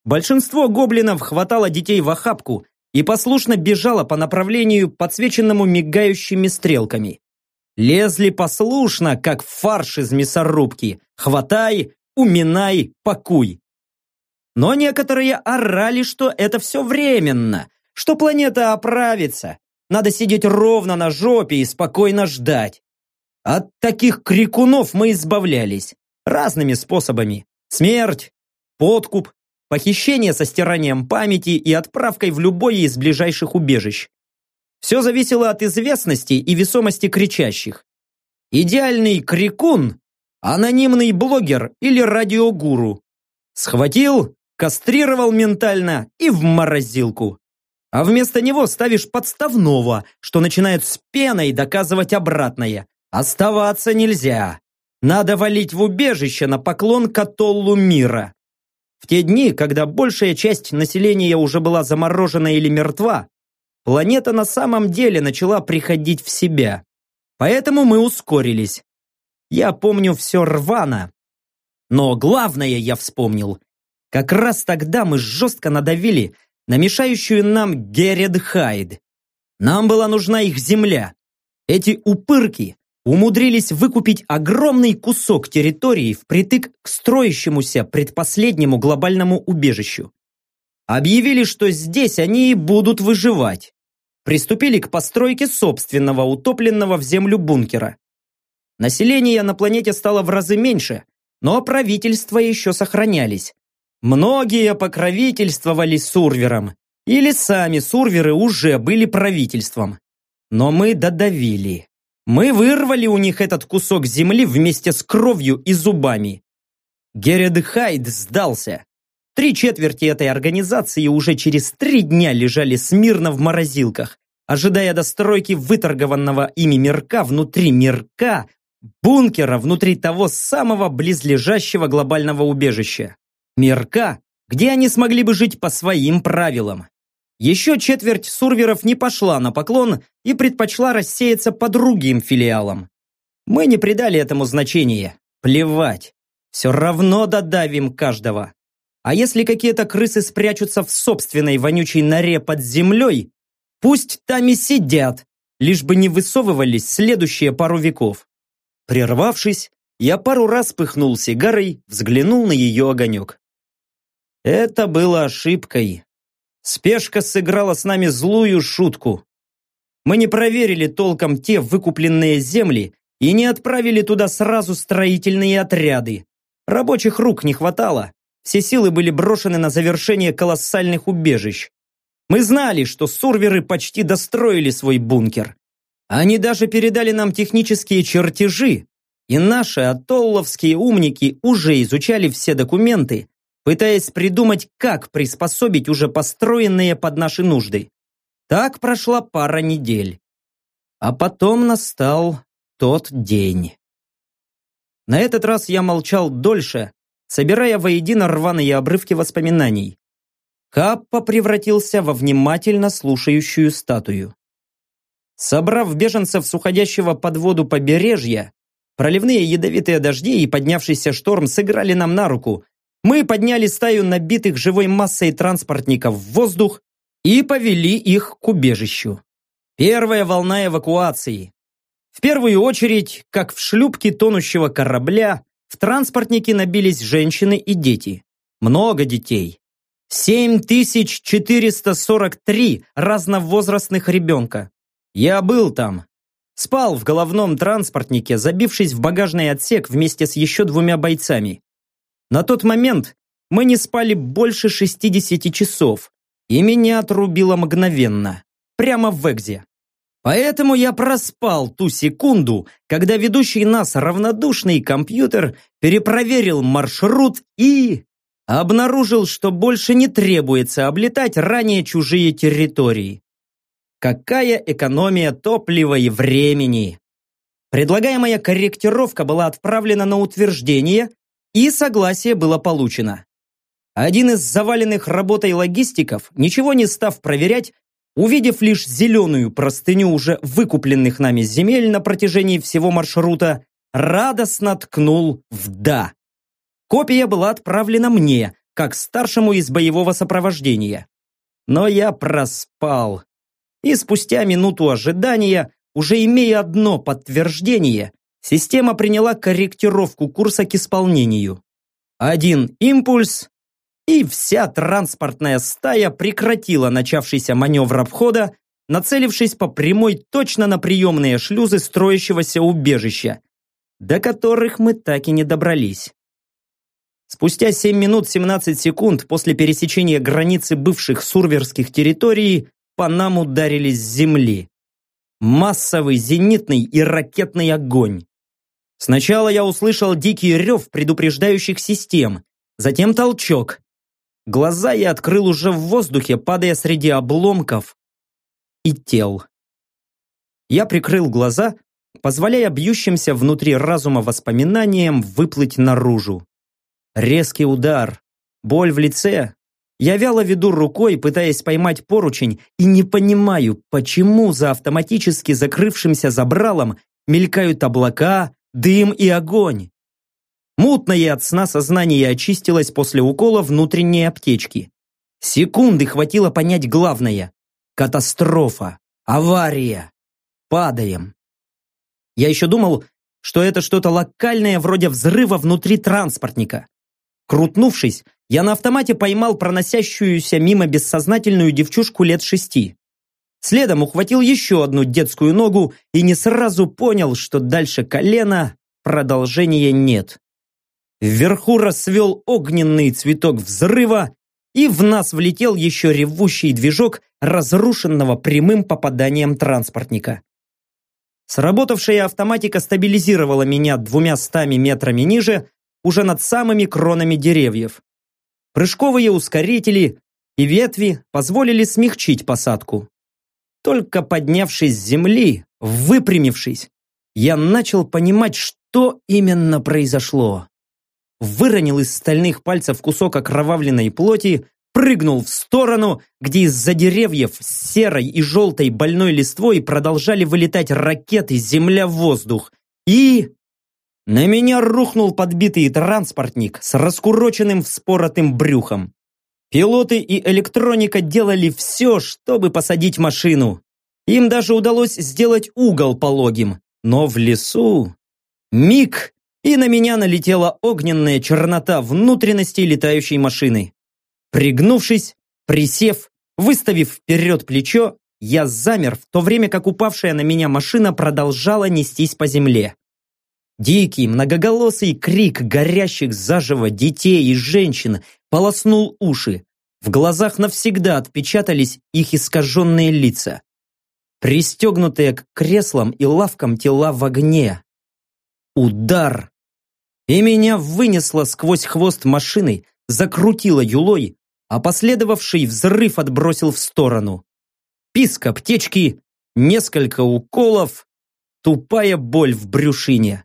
Большинство гоблинов хватало детей в охапку и послушно бежало по направлению, подсвеченному мигающими стрелками. Лезли послушно, как фарш из мясорубки. Хватай, уминай, пакуй. Но некоторые орали, что это все временно, что планета оправится. Надо сидеть ровно на жопе и спокойно ждать. От таких крикунов мы избавлялись. Разными способами. Смерть, подкуп, похищение со стиранием памяти и отправкой в любое из ближайших убежищ. Все зависело от известности и весомости кричащих. Идеальный крикун – анонимный блогер или радиогуру. Схватил, кастрировал ментально и в морозилку. А вместо него ставишь подставного, что начинает с пеной доказывать обратное. Оставаться нельзя. Надо валить в убежище на поклон Католлу мира. В те дни, когда большая часть населения уже была заморожена или мертва, планета на самом деле начала приходить в себя. Поэтому мы ускорились. Я помню все рвано. Но главное я вспомнил. Как раз тогда мы жестко надавили на мешающую нам Гередхайд. Нам была нужна их земля. Эти упырки умудрились выкупить огромный кусок территории впритык к строящемуся предпоследнему глобальному убежищу. Объявили, что здесь они и будут выживать. Приступили к постройке собственного утопленного в землю бункера. Население на планете стало в разы меньше, но правительства еще сохранялись. Многие покровительствовали сурверам, или сами сурверы уже были правительством. Но мы додавили. Мы вырвали у них этот кусок земли вместе с кровью и зубами. Геред Хайд сдался. Три четверти этой организации уже через три дня лежали смирно в морозилках, ожидая достройки выторгованного ими мирка внутри мирка, бункера внутри того самого близлежащего глобального убежища мирка, где они смогли бы жить по своим правилам. Еще четверть сурверов не пошла на поклон и предпочла рассеяться по другим филиалам. Мы не придали этому значения. Плевать. Все равно додавим каждого. А если какие-то крысы спрячутся в собственной вонючей норе под землей, пусть там и сидят, лишь бы не высовывались следующие пару веков. Прервавшись, я пару раз пыхнул сигарой, взглянул на ее огонек. Это было ошибкой. Спешка сыграла с нами злую шутку. Мы не проверили толком те выкупленные земли и не отправили туда сразу строительные отряды. Рабочих рук не хватало. Все силы были брошены на завершение колоссальных убежищ. Мы знали, что сурверы почти достроили свой бункер. Они даже передали нам технические чертежи, и наши атолловские умники уже изучали все документы, пытаясь придумать, как приспособить уже построенные под наши нужды. Так прошла пара недель. А потом настал тот день. На этот раз я молчал дольше, собирая воедино рваные обрывки воспоминаний. Каппа превратился во внимательно слушающую статую. Собрав беженцев с уходящего под воду побережья, проливные ядовитые дожди и поднявшийся шторм сыграли нам на руку, мы подняли стаю набитых живой массой транспортников в воздух и повели их к убежищу. Первая волна эвакуации. В первую очередь, как в шлюпке тонущего корабля, в транспортники набились женщины и дети. Много детей. 7443 разновозрастных ребенка. Я был там. Спал в головном транспортнике, забившись в багажный отсек вместе с еще двумя бойцами. На тот момент мы не спали больше 60 часов, и меня отрубило мгновенно, прямо в экзе. Поэтому я проспал ту секунду, когда ведущий нас равнодушный компьютер перепроверил маршрут и... обнаружил, что больше не требуется облетать ранее чужие территории. Какая экономия топлива и времени! Предлагаемая корректировка была отправлена на утверждение, и согласие было получено. Один из заваленных работой логистиков, ничего не став проверять, увидев лишь зеленую простыню уже выкупленных нами земель на протяжении всего маршрута, радостно ткнул в «да». Копия была отправлена мне, как старшему из боевого сопровождения. Но я проспал. И спустя минуту ожидания, уже имея одно подтверждение, система приняла корректировку курса к исполнению. Один импульс, и вся транспортная стая прекратила начавшийся маневр обхода, нацелившись по прямой точно на приемные шлюзы строящегося убежища, до которых мы так и не добрались. Спустя 7 минут 17 секунд после пересечения границы бывших сурверских территорий по нам ударили с земли. Массовый зенитный и ракетный огонь. Сначала я услышал дикий рев предупреждающих систем, затем толчок. Глаза я открыл уже в воздухе, падая среди обломков и тел. Я прикрыл глаза, позволяя бьющимся внутри разума воспоминаниям выплыть наружу. Резкий удар, боль в лице. Я вяло веду рукой, пытаясь поймать поручень, и не понимаю, почему за автоматически закрывшимся забралом мелькают облака, дым и огонь. Мутное от сна сознание очистилось после укола внутренней аптечки. Секунды хватило понять главное. Катастрофа. Авария. Падаем. Я еще думал, что это что-то локальное вроде взрыва внутри транспортника. Крутнувшись, я на автомате поймал проносящуюся мимо бессознательную девчушку лет шести. Следом ухватил еще одну детскую ногу и не сразу понял, что дальше колена продолжения нет. Вверху расцвел огненный цветок взрыва, и в нас влетел еще ревущий движок разрушенного прямым попаданием транспортника. Сработавшая автоматика стабилизировала меня двумя стами метрами ниже, уже над самыми кронами деревьев. Прыжковые ускорители и ветви позволили смягчить посадку. Только поднявшись с земли, выпрямившись, я начал понимать, что именно произошло. Выронил из стальных пальцев кусок окровавленной плоти, прыгнул в сторону, где из-за деревьев с серой и желтой больной листвой продолжали вылетать ракеты земля-воздух. И на меня рухнул подбитый транспортник с раскуроченным вспоротым брюхом. Пилоты и электроника делали все, чтобы посадить машину. Им даже удалось сделать угол пологим. Но в лесу... Миг, и на меня налетела огненная чернота внутренностей летающей машины. Пригнувшись, присев, выставив вперед плечо, я замер, в то время как упавшая на меня машина продолжала нестись по земле. Дикий, многоголосый крик горящих заживо детей и женщин полоснул уши. В глазах навсегда отпечатались их искаженные лица. Пристегнутые к креслам и лавкам тела в огне. Удар! И меня вынесло сквозь хвост машины, закрутило юлой, а последовавший взрыв отбросил в сторону. Писк аптечки, несколько уколов, тупая боль в брюшине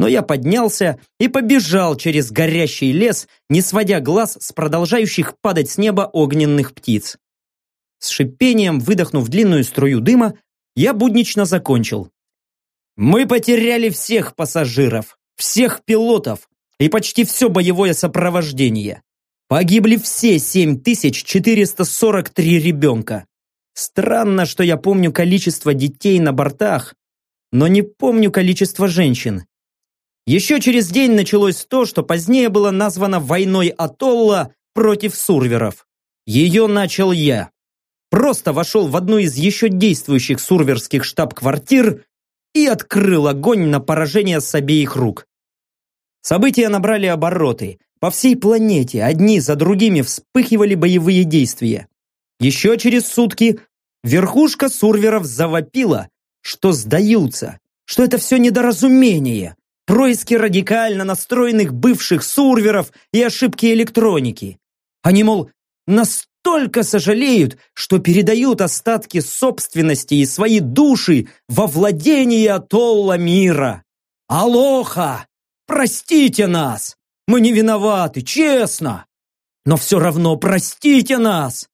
но я поднялся и побежал через горящий лес, не сводя глаз с продолжающих падать с неба огненных птиц. С шипением выдохнув длинную струю дыма, я буднично закончил. Мы потеряли всех пассажиров, всех пилотов и почти все боевое сопровождение. Погибли все 7443 ребенка. Странно, что я помню количество детей на бортах, но не помню количество женщин. Еще через день началось то, что позднее было названо войной Атолла против сурверов. Ее начал я. Просто вошел в одну из еще действующих сурверских штаб-квартир и открыл огонь на поражение с обеих рук. События набрали обороты. По всей планете одни за другими вспыхивали боевые действия. Еще через сутки верхушка сурверов завопила, что сдаются, что это все недоразумение, происки радикально настроенных бывших сурверов и ошибки электроники. Они, мол, настолько сожалеют, что передают остатки собственности и свои души во владение атолла мира. Алоха! Простите нас! Мы не виноваты, честно! Но все равно простите нас!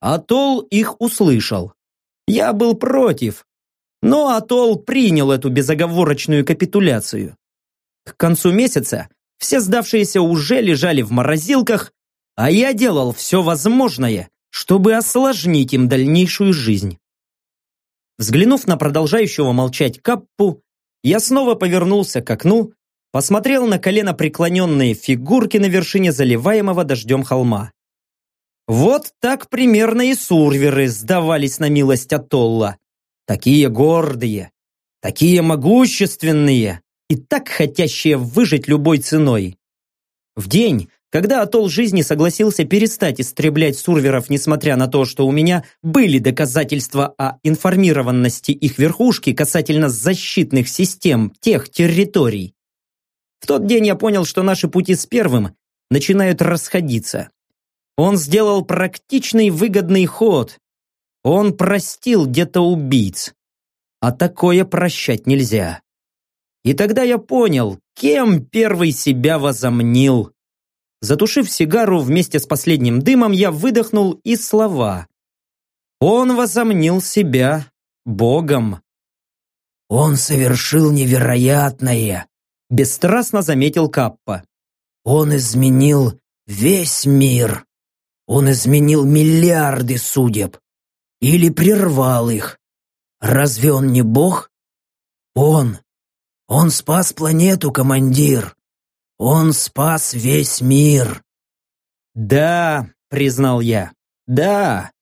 Атол их услышал. Я был против, но Атол принял эту безоговорочную капитуляцию. К концу месяца все сдавшиеся уже лежали в морозилках, а я делал все возможное, чтобы осложнить им дальнейшую жизнь. Взглянув на продолжающего молчать Каппу, я снова повернулся к окну, посмотрел на колено преклоненные фигурки на вершине заливаемого дождем холма. Вот так примерно и сурверы сдавались на милость Атолла. Такие гордые, такие могущественные и так хотящие выжить любой ценой. В день, когда Атолл жизни согласился перестать истреблять сурверов, несмотря на то, что у меня были доказательства о информированности их верхушки касательно защитных систем тех территорий. В тот день я понял, что наши пути с первым начинают расходиться. Он сделал практичный выгодный ход. Он простил где-то убийц. А такое прощать нельзя. И тогда я понял, кем первый себя возомнил. Затушив сигару вместе с последним дымом, я выдохнул и слова. Он возомнил себя Богом. «Он совершил невероятное», — бесстрастно заметил Каппа. «Он изменил весь мир. Он изменил миллиарды судеб. Или прервал их. Разве он не Бог? Он. Он спас планету, командир. Он спас весь мир. Да, признал я. Да.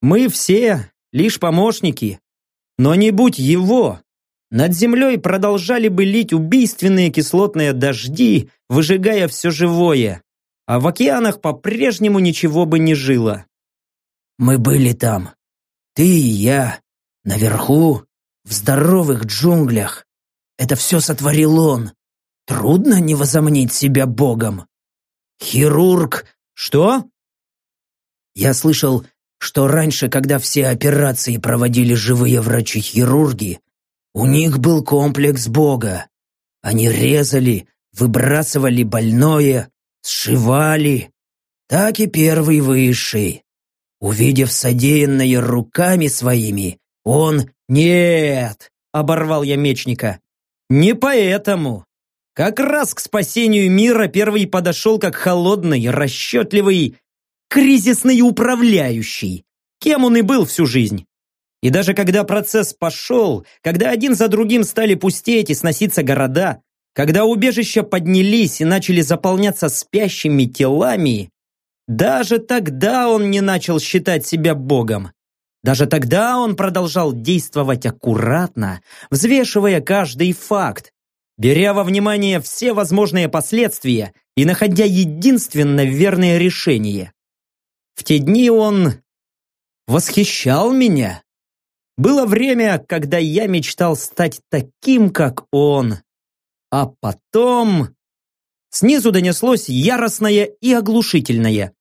Мы все лишь помощники. Но не будь его, над землей продолжали бы лить убийственные кислотные дожди, выжигая все живое, а в океанах по-прежнему ничего бы не жило. Мы были там. Ты и я. Наверху, в здоровых джунглях. Это все сотворил он. Трудно не возомнить себя богом. Хирург... Что? Я слышал, что раньше, когда все операции проводили живые врачи-хирурги, у них был комплекс бога. Они резали, выбрасывали больное, сшивали. Так и первый высший. Увидев содеянное руками своими, он «Нет!» — оборвал я мечника. «Не поэтому. Как раз к спасению мира первый подошел как холодный, расчетливый, кризисный управляющий, кем он и был всю жизнь. И даже когда процесс пошел, когда один за другим стали пустеть и сноситься города, когда убежища поднялись и начали заполняться спящими телами, даже тогда он не начал считать себя богом. Даже тогда он продолжал действовать аккуратно, взвешивая каждый факт, беря во внимание все возможные последствия и находя единственно верное решение. В те дни он восхищал меня. Было время, когда я мечтал стать таким, как он. А потом... Снизу донеслось яростное и оглушительное.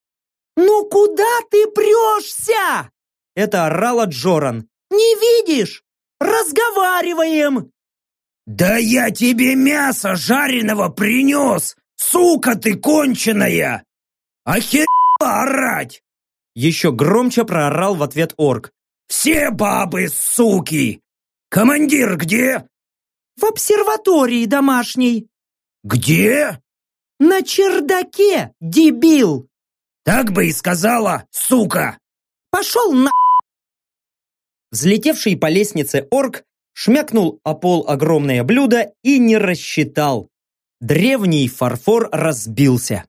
«Ну куда ты прешься?» Это орала Джоран. «Не видишь? Разговариваем!» «Да я тебе мясо жареного принес! Сука ты конченая! Охерела орать!» Еще громче проорал в ответ орк. «Все бабы, суки! Командир где?» «В обсерватории домашней». «Где?» «На чердаке, дебил!» Так бы и сказала, сука! Пошел на... Взлетевший по лестнице орк шмякнул о пол огромное блюдо и не рассчитал. Древний фарфор разбился.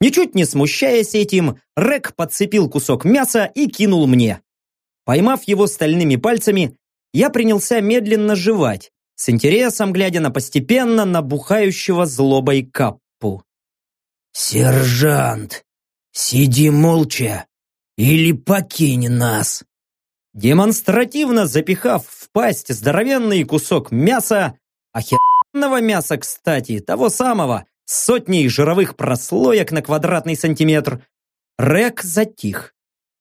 Ничуть не смущаясь этим, Рек подцепил кусок мяса и кинул мне. Поймав его стальными пальцами, я принялся медленно жевать, с интересом глядя на постепенно набухающего злобой каппу. «Сержант!» Сиди молча или покинь нас!» Демонстративно запихав в пасть здоровенный кусок мяса, охеренно охрененного мяса, кстати, того самого, сотней жировых прослоек на квадратный сантиметр, Рек затих.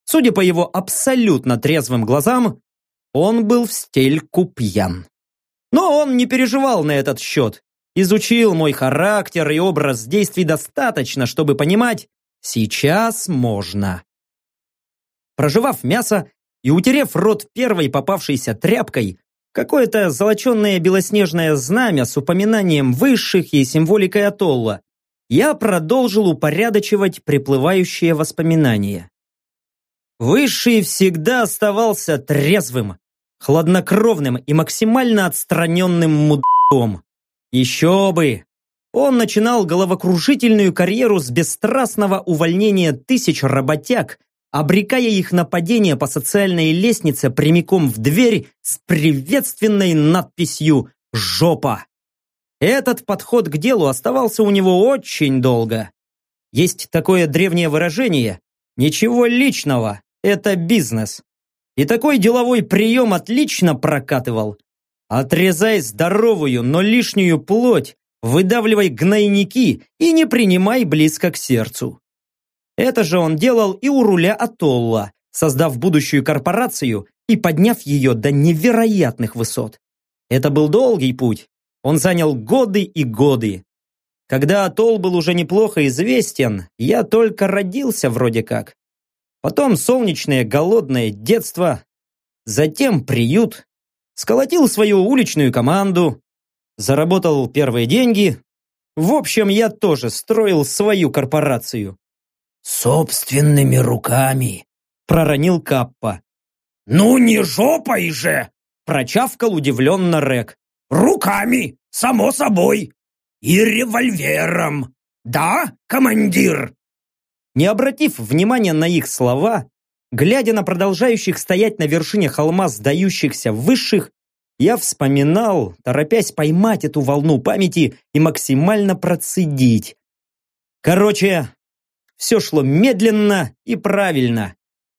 Судя по его абсолютно трезвым глазам, он был в стельку пьян. Но он не переживал на этот счет. Изучил мой характер и образ действий достаточно, чтобы понимать, сейчас можно. Проживав мясо и утерев рот первой попавшейся тряпкой, какое-то золоченное белоснежное знамя с упоминанием высших и символикой атолла, я продолжил упорядочивать приплывающие воспоминания. Высший всегда оставался трезвым, хладнокровным и максимально отстраненным мудом. Еще бы! Он начинал головокружительную карьеру с бесстрастного увольнения тысяч работяг, обрекая их на падение по социальной лестнице прямиком в дверь с приветственной надписью «Жопа». Этот подход к делу оставался у него очень долго. Есть такое древнее выражение «Ничего личного, это бизнес». И такой деловой прием отлично прокатывал. Отрезай здоровую, но лишнюю плоть, выдавливай гнойники и не принимай близко к сердцу. Это же он делал и у руля Атолла, создав будущую корпорацию и подняв ее до невероятных высот. Это был долгий путь. Он занял годы и годы. Когда Атолл был уже неплохо известен, я только родился вроде как. Потом солнечное голодное детство, затем приют, сколотил свою уличную команду, заработал первые деньги. В общем, я тоже строил свою корпорацию. «Собственными руками», — проронил Каппа. «Ну не жопой же!» — прочавкал удивленно Рек. «Руками, само собой. И револьвером. Да, командир?» Не обратив внимания на их слова, глядя на продолжающих стоять на вершине холма сдающихся высших, я вспоминал, торопясь поймать эту волну памяти и максимально процедить. Короче, все шло медленно и правильно.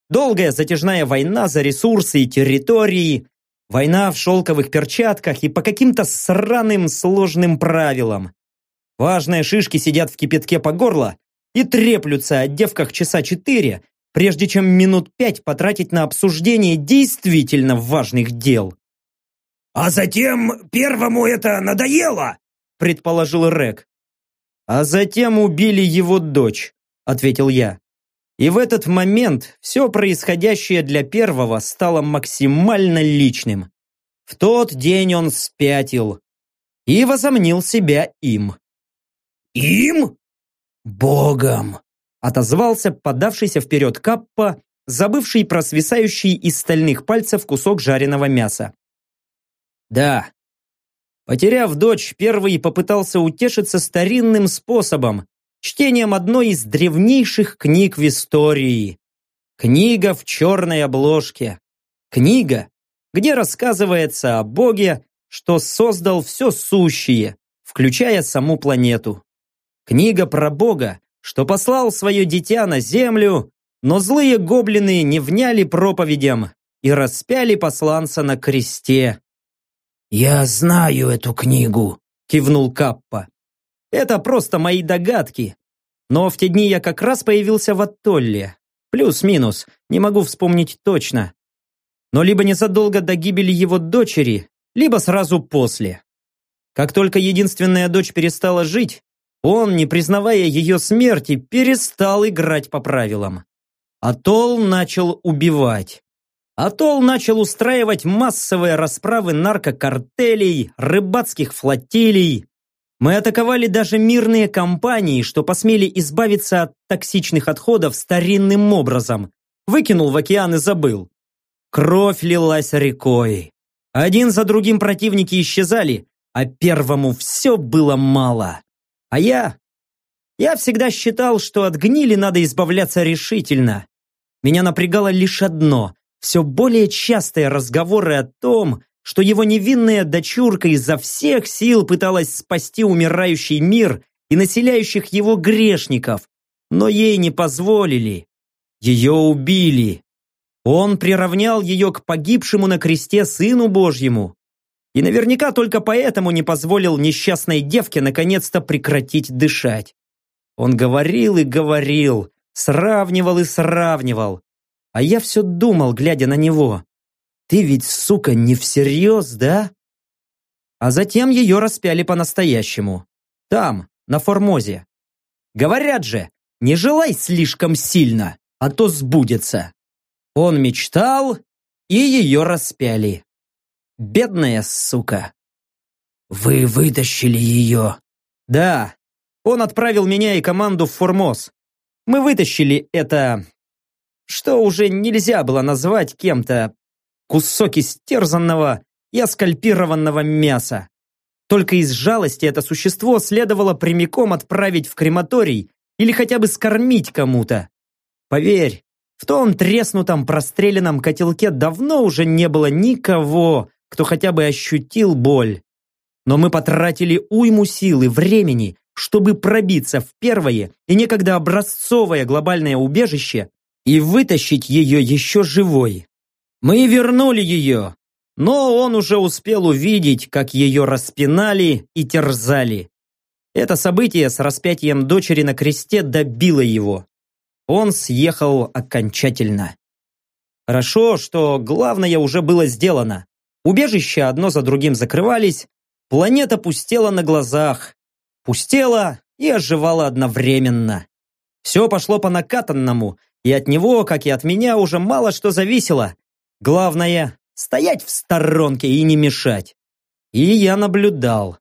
Долгая затяжная война за ресурсы и территории, война в шелковых перчатках и по каким-то сраным сложным правилам. Важные шишки сидят в кипятке по горло и треплются о девках часа четыре, прежде чем минут пять потратить на обсуждение действительно важных дел. «А затем первому это надоело», предположил Рек. А затем убили его дочь ответил я. И в этот момент все происходящее для первого стало максимально личным. В тот день он спятил и возомнил себя им. «Им? Богом!» отозвался подавшийся вперед Каппа, забывший про свисающий из стальных пальцев кусок жареного мяса. «Да, Потеряв дочь, первый попытался утешиться старинным способом, чтением одной из древнейших книг в истории. Книга в черной обложке. Книга, где рассказывается о Боге, что создал все сущее, включая саму планету. Книга про Бога, что послал свое дитя на землю, но злые гоблины не вняли проповедям и распяли посланца на кресте. «Я знаю эту книгу», — кивнул Каппа. Это просто мои догадки. Но в те дни я как раз появился в Атолле. Плюс-минус, не могу вспомнить точно. Но либо незадолго до гибели его дочери, либо сразу после. Как только единственная дочь перестала жить, он, не признавая ее смерти, перестал играть по правилам. Атол начал убивать. Атол начал устраивать массовые расправы наркокартелей, рыбацких флотилий, мы атаковали даже мирные компании, что посмели избавиться от токсичных отходов старинным образом. Выкинул в океан и забыл. Кровь лилась рекой. Один за другим противники исчезали, а первому все было мало. А я... Я всегда считал, что от гнили надо избавляться решительно. Меня напрягало лишь одно – все более частые разговоры о том, что его невинная дочурка изо всех сил пыталась спасти умирающий мир и населяющих его грешников, но ей не позволили. Ее убили. Он приравнял ее к погибшему на кресте Сыну Божьему. И наверняка только поэтому не позволил несчастной девке наконец-то прекратить дышать. Он говорил и говорил, сравнивал и сравнивал. А я все думал, глядя на него. Ты ведь, сука, не всерьез, да? А затем ее распяли по-настоящему. Там, на Формозе. Говорят же, не желай слишком сильно, а то сбудется. Он мечтал, и ее распяли. Бедная сука. Вы вытащили ее? Да. Он отправил меня и команду в Формоз. Мы вытащили это... Что уже нельзя было назвать кем-то. Кусок истерзанного и оскальпированного мяса. Только из жалости это существо следовало прямиком отправить в крематорий или хотя бы скормить кому-то. Поверь, в том треснутом простреленном котелке давно уже не было никого, кто хотя бы ощутил боль. Но мы потратили уйму сил и времени, чтобы пробиться в первое и некогда образцовое глобальное убежище и вытащить ее еще живой. Мы вернули ее, но он уже успел увидеть, как ее распинали и терзали. Это событие с распятием дочери на кресте добило его. Он съехал окончательно. Хорошо, что главное уже было сделано. Убежища одно за другим закрывались, планета пустела на глазах. Пустела и оживала одновременно. Все пошло по накатанному, и от него, как и от меня, уже мало что зависело. Главное стоять в сторонке и не мешать. И я наблюдал.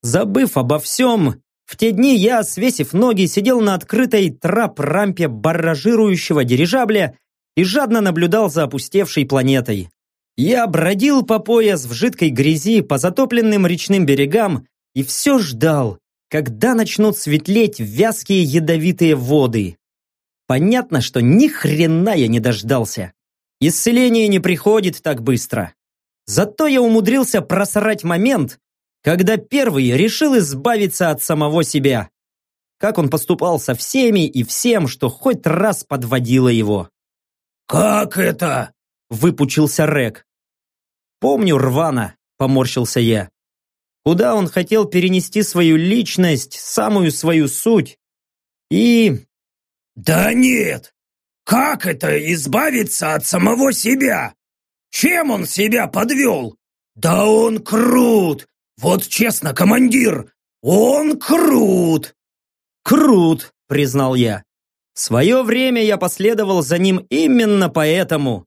Забыв обо всем, в те дни я, свесив ноги, сидел на открытой трап-рампе барражирующего дирижабля и жадно наблюдал за опустевшей планетой. Я бродил по пояс в жидкой грязи по затопленным речным берегам и все ждал, когда начнут светлеть вязкие ядовитые воды. Понятно, что ни хрена я не дождался. Исцеление не приходит так быстро. Зато я умудрился просрать момент, когда первый решил избавиться от самого себя. Как он поступал со всеми и всем, что хоть раз подводило его. «Как это?» – выпучился Рек. «Помню рвано», – поморщился я. Куда он хотел перенести свою личность, самую свою суть. И... «Да нет! Как это избавиться от самого себя? Чем он себя подвел? Да он крут! Вот честно, командир, он крут!» «Крут!» — признал я. В свое время я последовал за ним именно поэтому.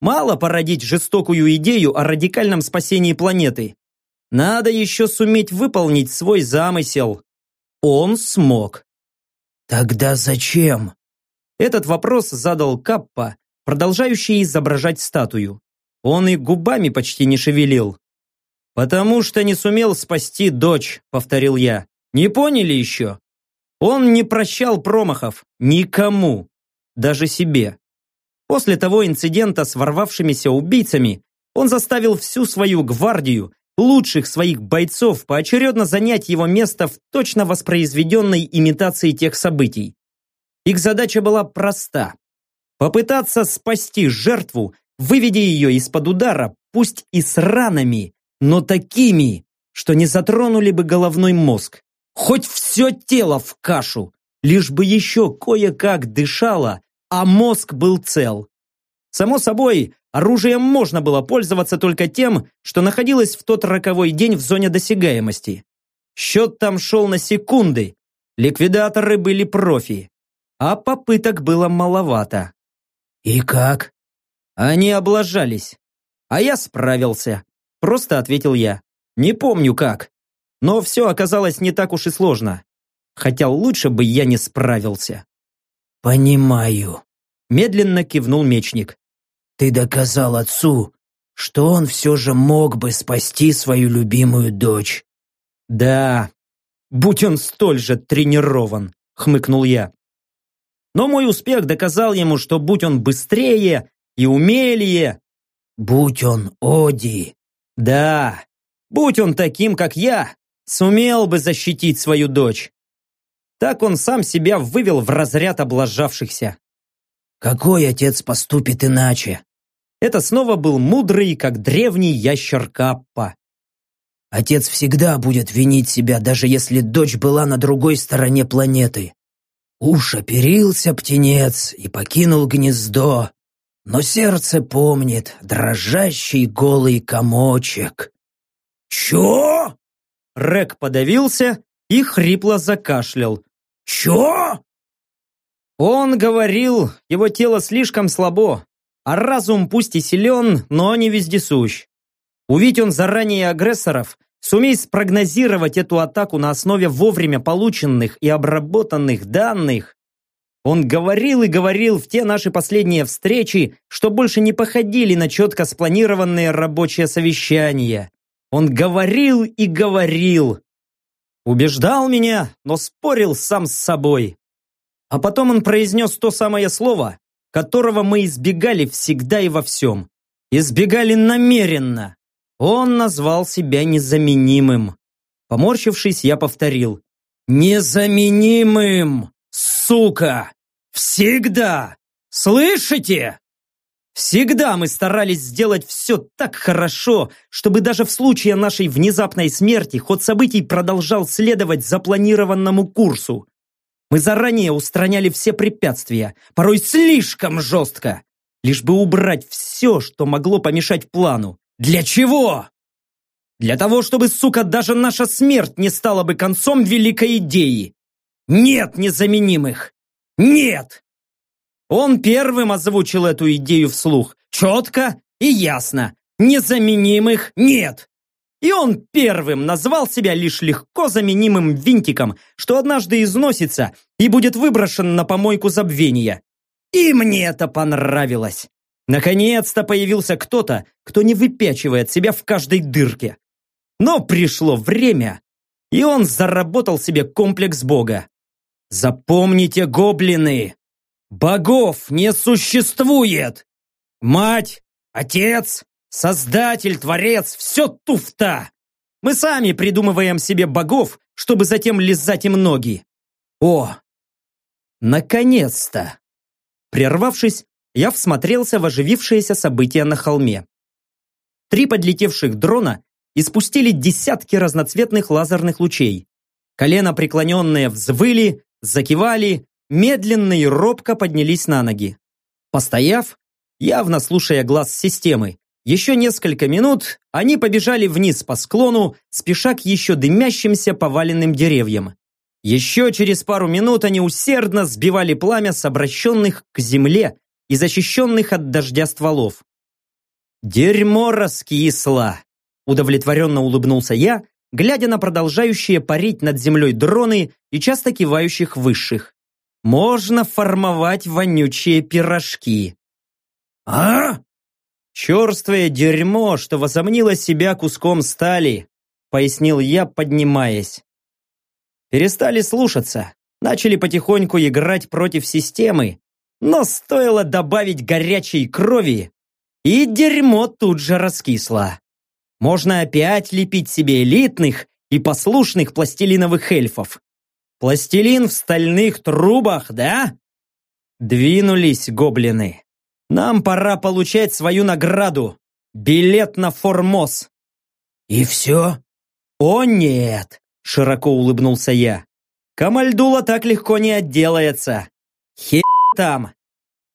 Мало породить жестокую идею о радикальном спасении планеты. Надо еще суметь выполнить свой замысел. Он смог. «Тогда зачем?» Этот вопрос задал Каппа, продолжающий изображать статую. Он и губами почти не шевелил. «Потому что не сумел спасти дочь», — повторил я. «Не поняли еще?» Он не прощал промахов никому, даже себе. После того инцидента с ворвавшимися убийцами он заставил всю свою гвардию, лучших своих бойцов поочередно занять его место в точно воспроизведенной имитации тех событий. Их задача была проста. Попытаться спасти жертву, выведя ее из-под удара, пусть и с ранами, но такими, что не затронули бы головной мозг. Хоть все тело в кашу, лишь бы еще кое-как дышало, а мозг был цел. Само собой, оружием можно было пользоваться только тем, что находилось в тот роковой день в зоне досягаемости. Счет там шел на секунды. Ликвидаторы были профи а попыток было маловато. «И как?» Они облажались. А я справился. Просто ответил я. Не помню как. Но все оказалось не так уж и сложно. Хотя лучше бы я не справился. «Понимаю», — медленно кивнул мечник. «Ты доказал отцу, что он все же мог бы спасти свою любимую дочь». «Да, будь он столь же тренирован», — хмыкнул я. Но мой успех доказал ему, что будь он быстрее и умелее... Будь он Оди. Да, будь он таким, как я, сумел бы защитить свою дочь. Так он сам себя вывел в разряд облажавшихся. Какой отец поступит иначе? Это снова был мудрый, как древний ящер Каппа. Отец всегда будет винить себя, даже если дочь была на другой стороне планеты. Уж оперился птенец и покинул гнездо, но сердце помнит дрожащий голый комочек. «Чё?» Рек подавился и хрипло закашлял. «Чё?» Он говорил, его тело слишком слабо, а разум пусть и силен, но не вездесущ. Увидь он заранее агрессоров, сумей спрогнозировать эту атаку на основе вовремя полученных и обработанных данных. Он говорил и говорил в те наши последние встречи, что больше не походили на четко спланированные рабочие совещания. Он говорил и говорил. Убеждал меня, но спорил сам с собой. А потом он произнес то самое слово, которого мы избегали всегда и во всем. Избегали намеренно. Он назвал себя незаменимым. Поморщившись, я повторил. «Незаменимым, сука! Всегда! Слышите?» Всегда мы старались сделать все так хорошо, чтобы даже в случае нашей внезапной смерти ход событий продолжал следовать запланированному курсу. Мы заранее устраняли все препятствия, порой слишком жестко, лишь бы убрать все, что могло помешать плану. Для чего? Для того, чтобы, сука, даже наша смерть не стала бы концом великой идеи. Нет незаменимых. Нет! Он первым озвучил эту идею вслух. Четко и ясно. Незаменимых нет. И он первым назвал себя лишь легко заменимым винтиком, что однажды износится и будет выброшен на помойку забвения. И мне это понравилось. Наконец-то появился кто-то, кто не выпячивает себя в каждой дырке. Но пришло время, и он заработал себе комплекс бога. Запомните, гоблины, богов не существует. Мать, отец, Создатель, Творец, все туфта! Мы сами придумываем себе богов, чтобы затем лизать им ноги. О! Наконец-то! Прервавшись, я всмотрелся в оживившиеся события на холме. Три подлетевших дрона испустили десятки разноцветных лазерных лучей. Колено преклоненные взвыли, закивали, медленно и робко поднялись на ноги. Постояв, явно слушая глаз системы, еще несколько минут они побежали вниз по склону, спеша к еще дымящимся поваленным деревьям. Еще через пару минут они усердно сбивали пламя с обращенных к земле и защищенных от дождя стволов. «Дерьмо раскисло!» Удовлетворенно улыбнулся я, глядя на продолжающие парить над землей дроны и часто кивающих высших. «Можно формовать вонючие пирожки». «А?» «Черствое дерьмо, что возомнило себя куском стали», пояснил я, поднимаясь. Перестали слушаться, начали потихоньку играть против системы, но стоило добавить горячей крови, и дерьмо тут же раскисло. Можно опять лепить себе элитных и послушных пластилиновых эльфов. Пластилин в стальных трубах, да? Двинулись гоблины. Нам пора получать свою награду. Билет на Формоз. И все? О нет, широко улыбнулся я. Камальдула так легко не отделается. Хе там.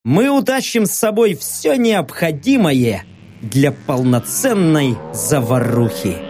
Мы утащим с собой все необходимое для полноценной заварухи.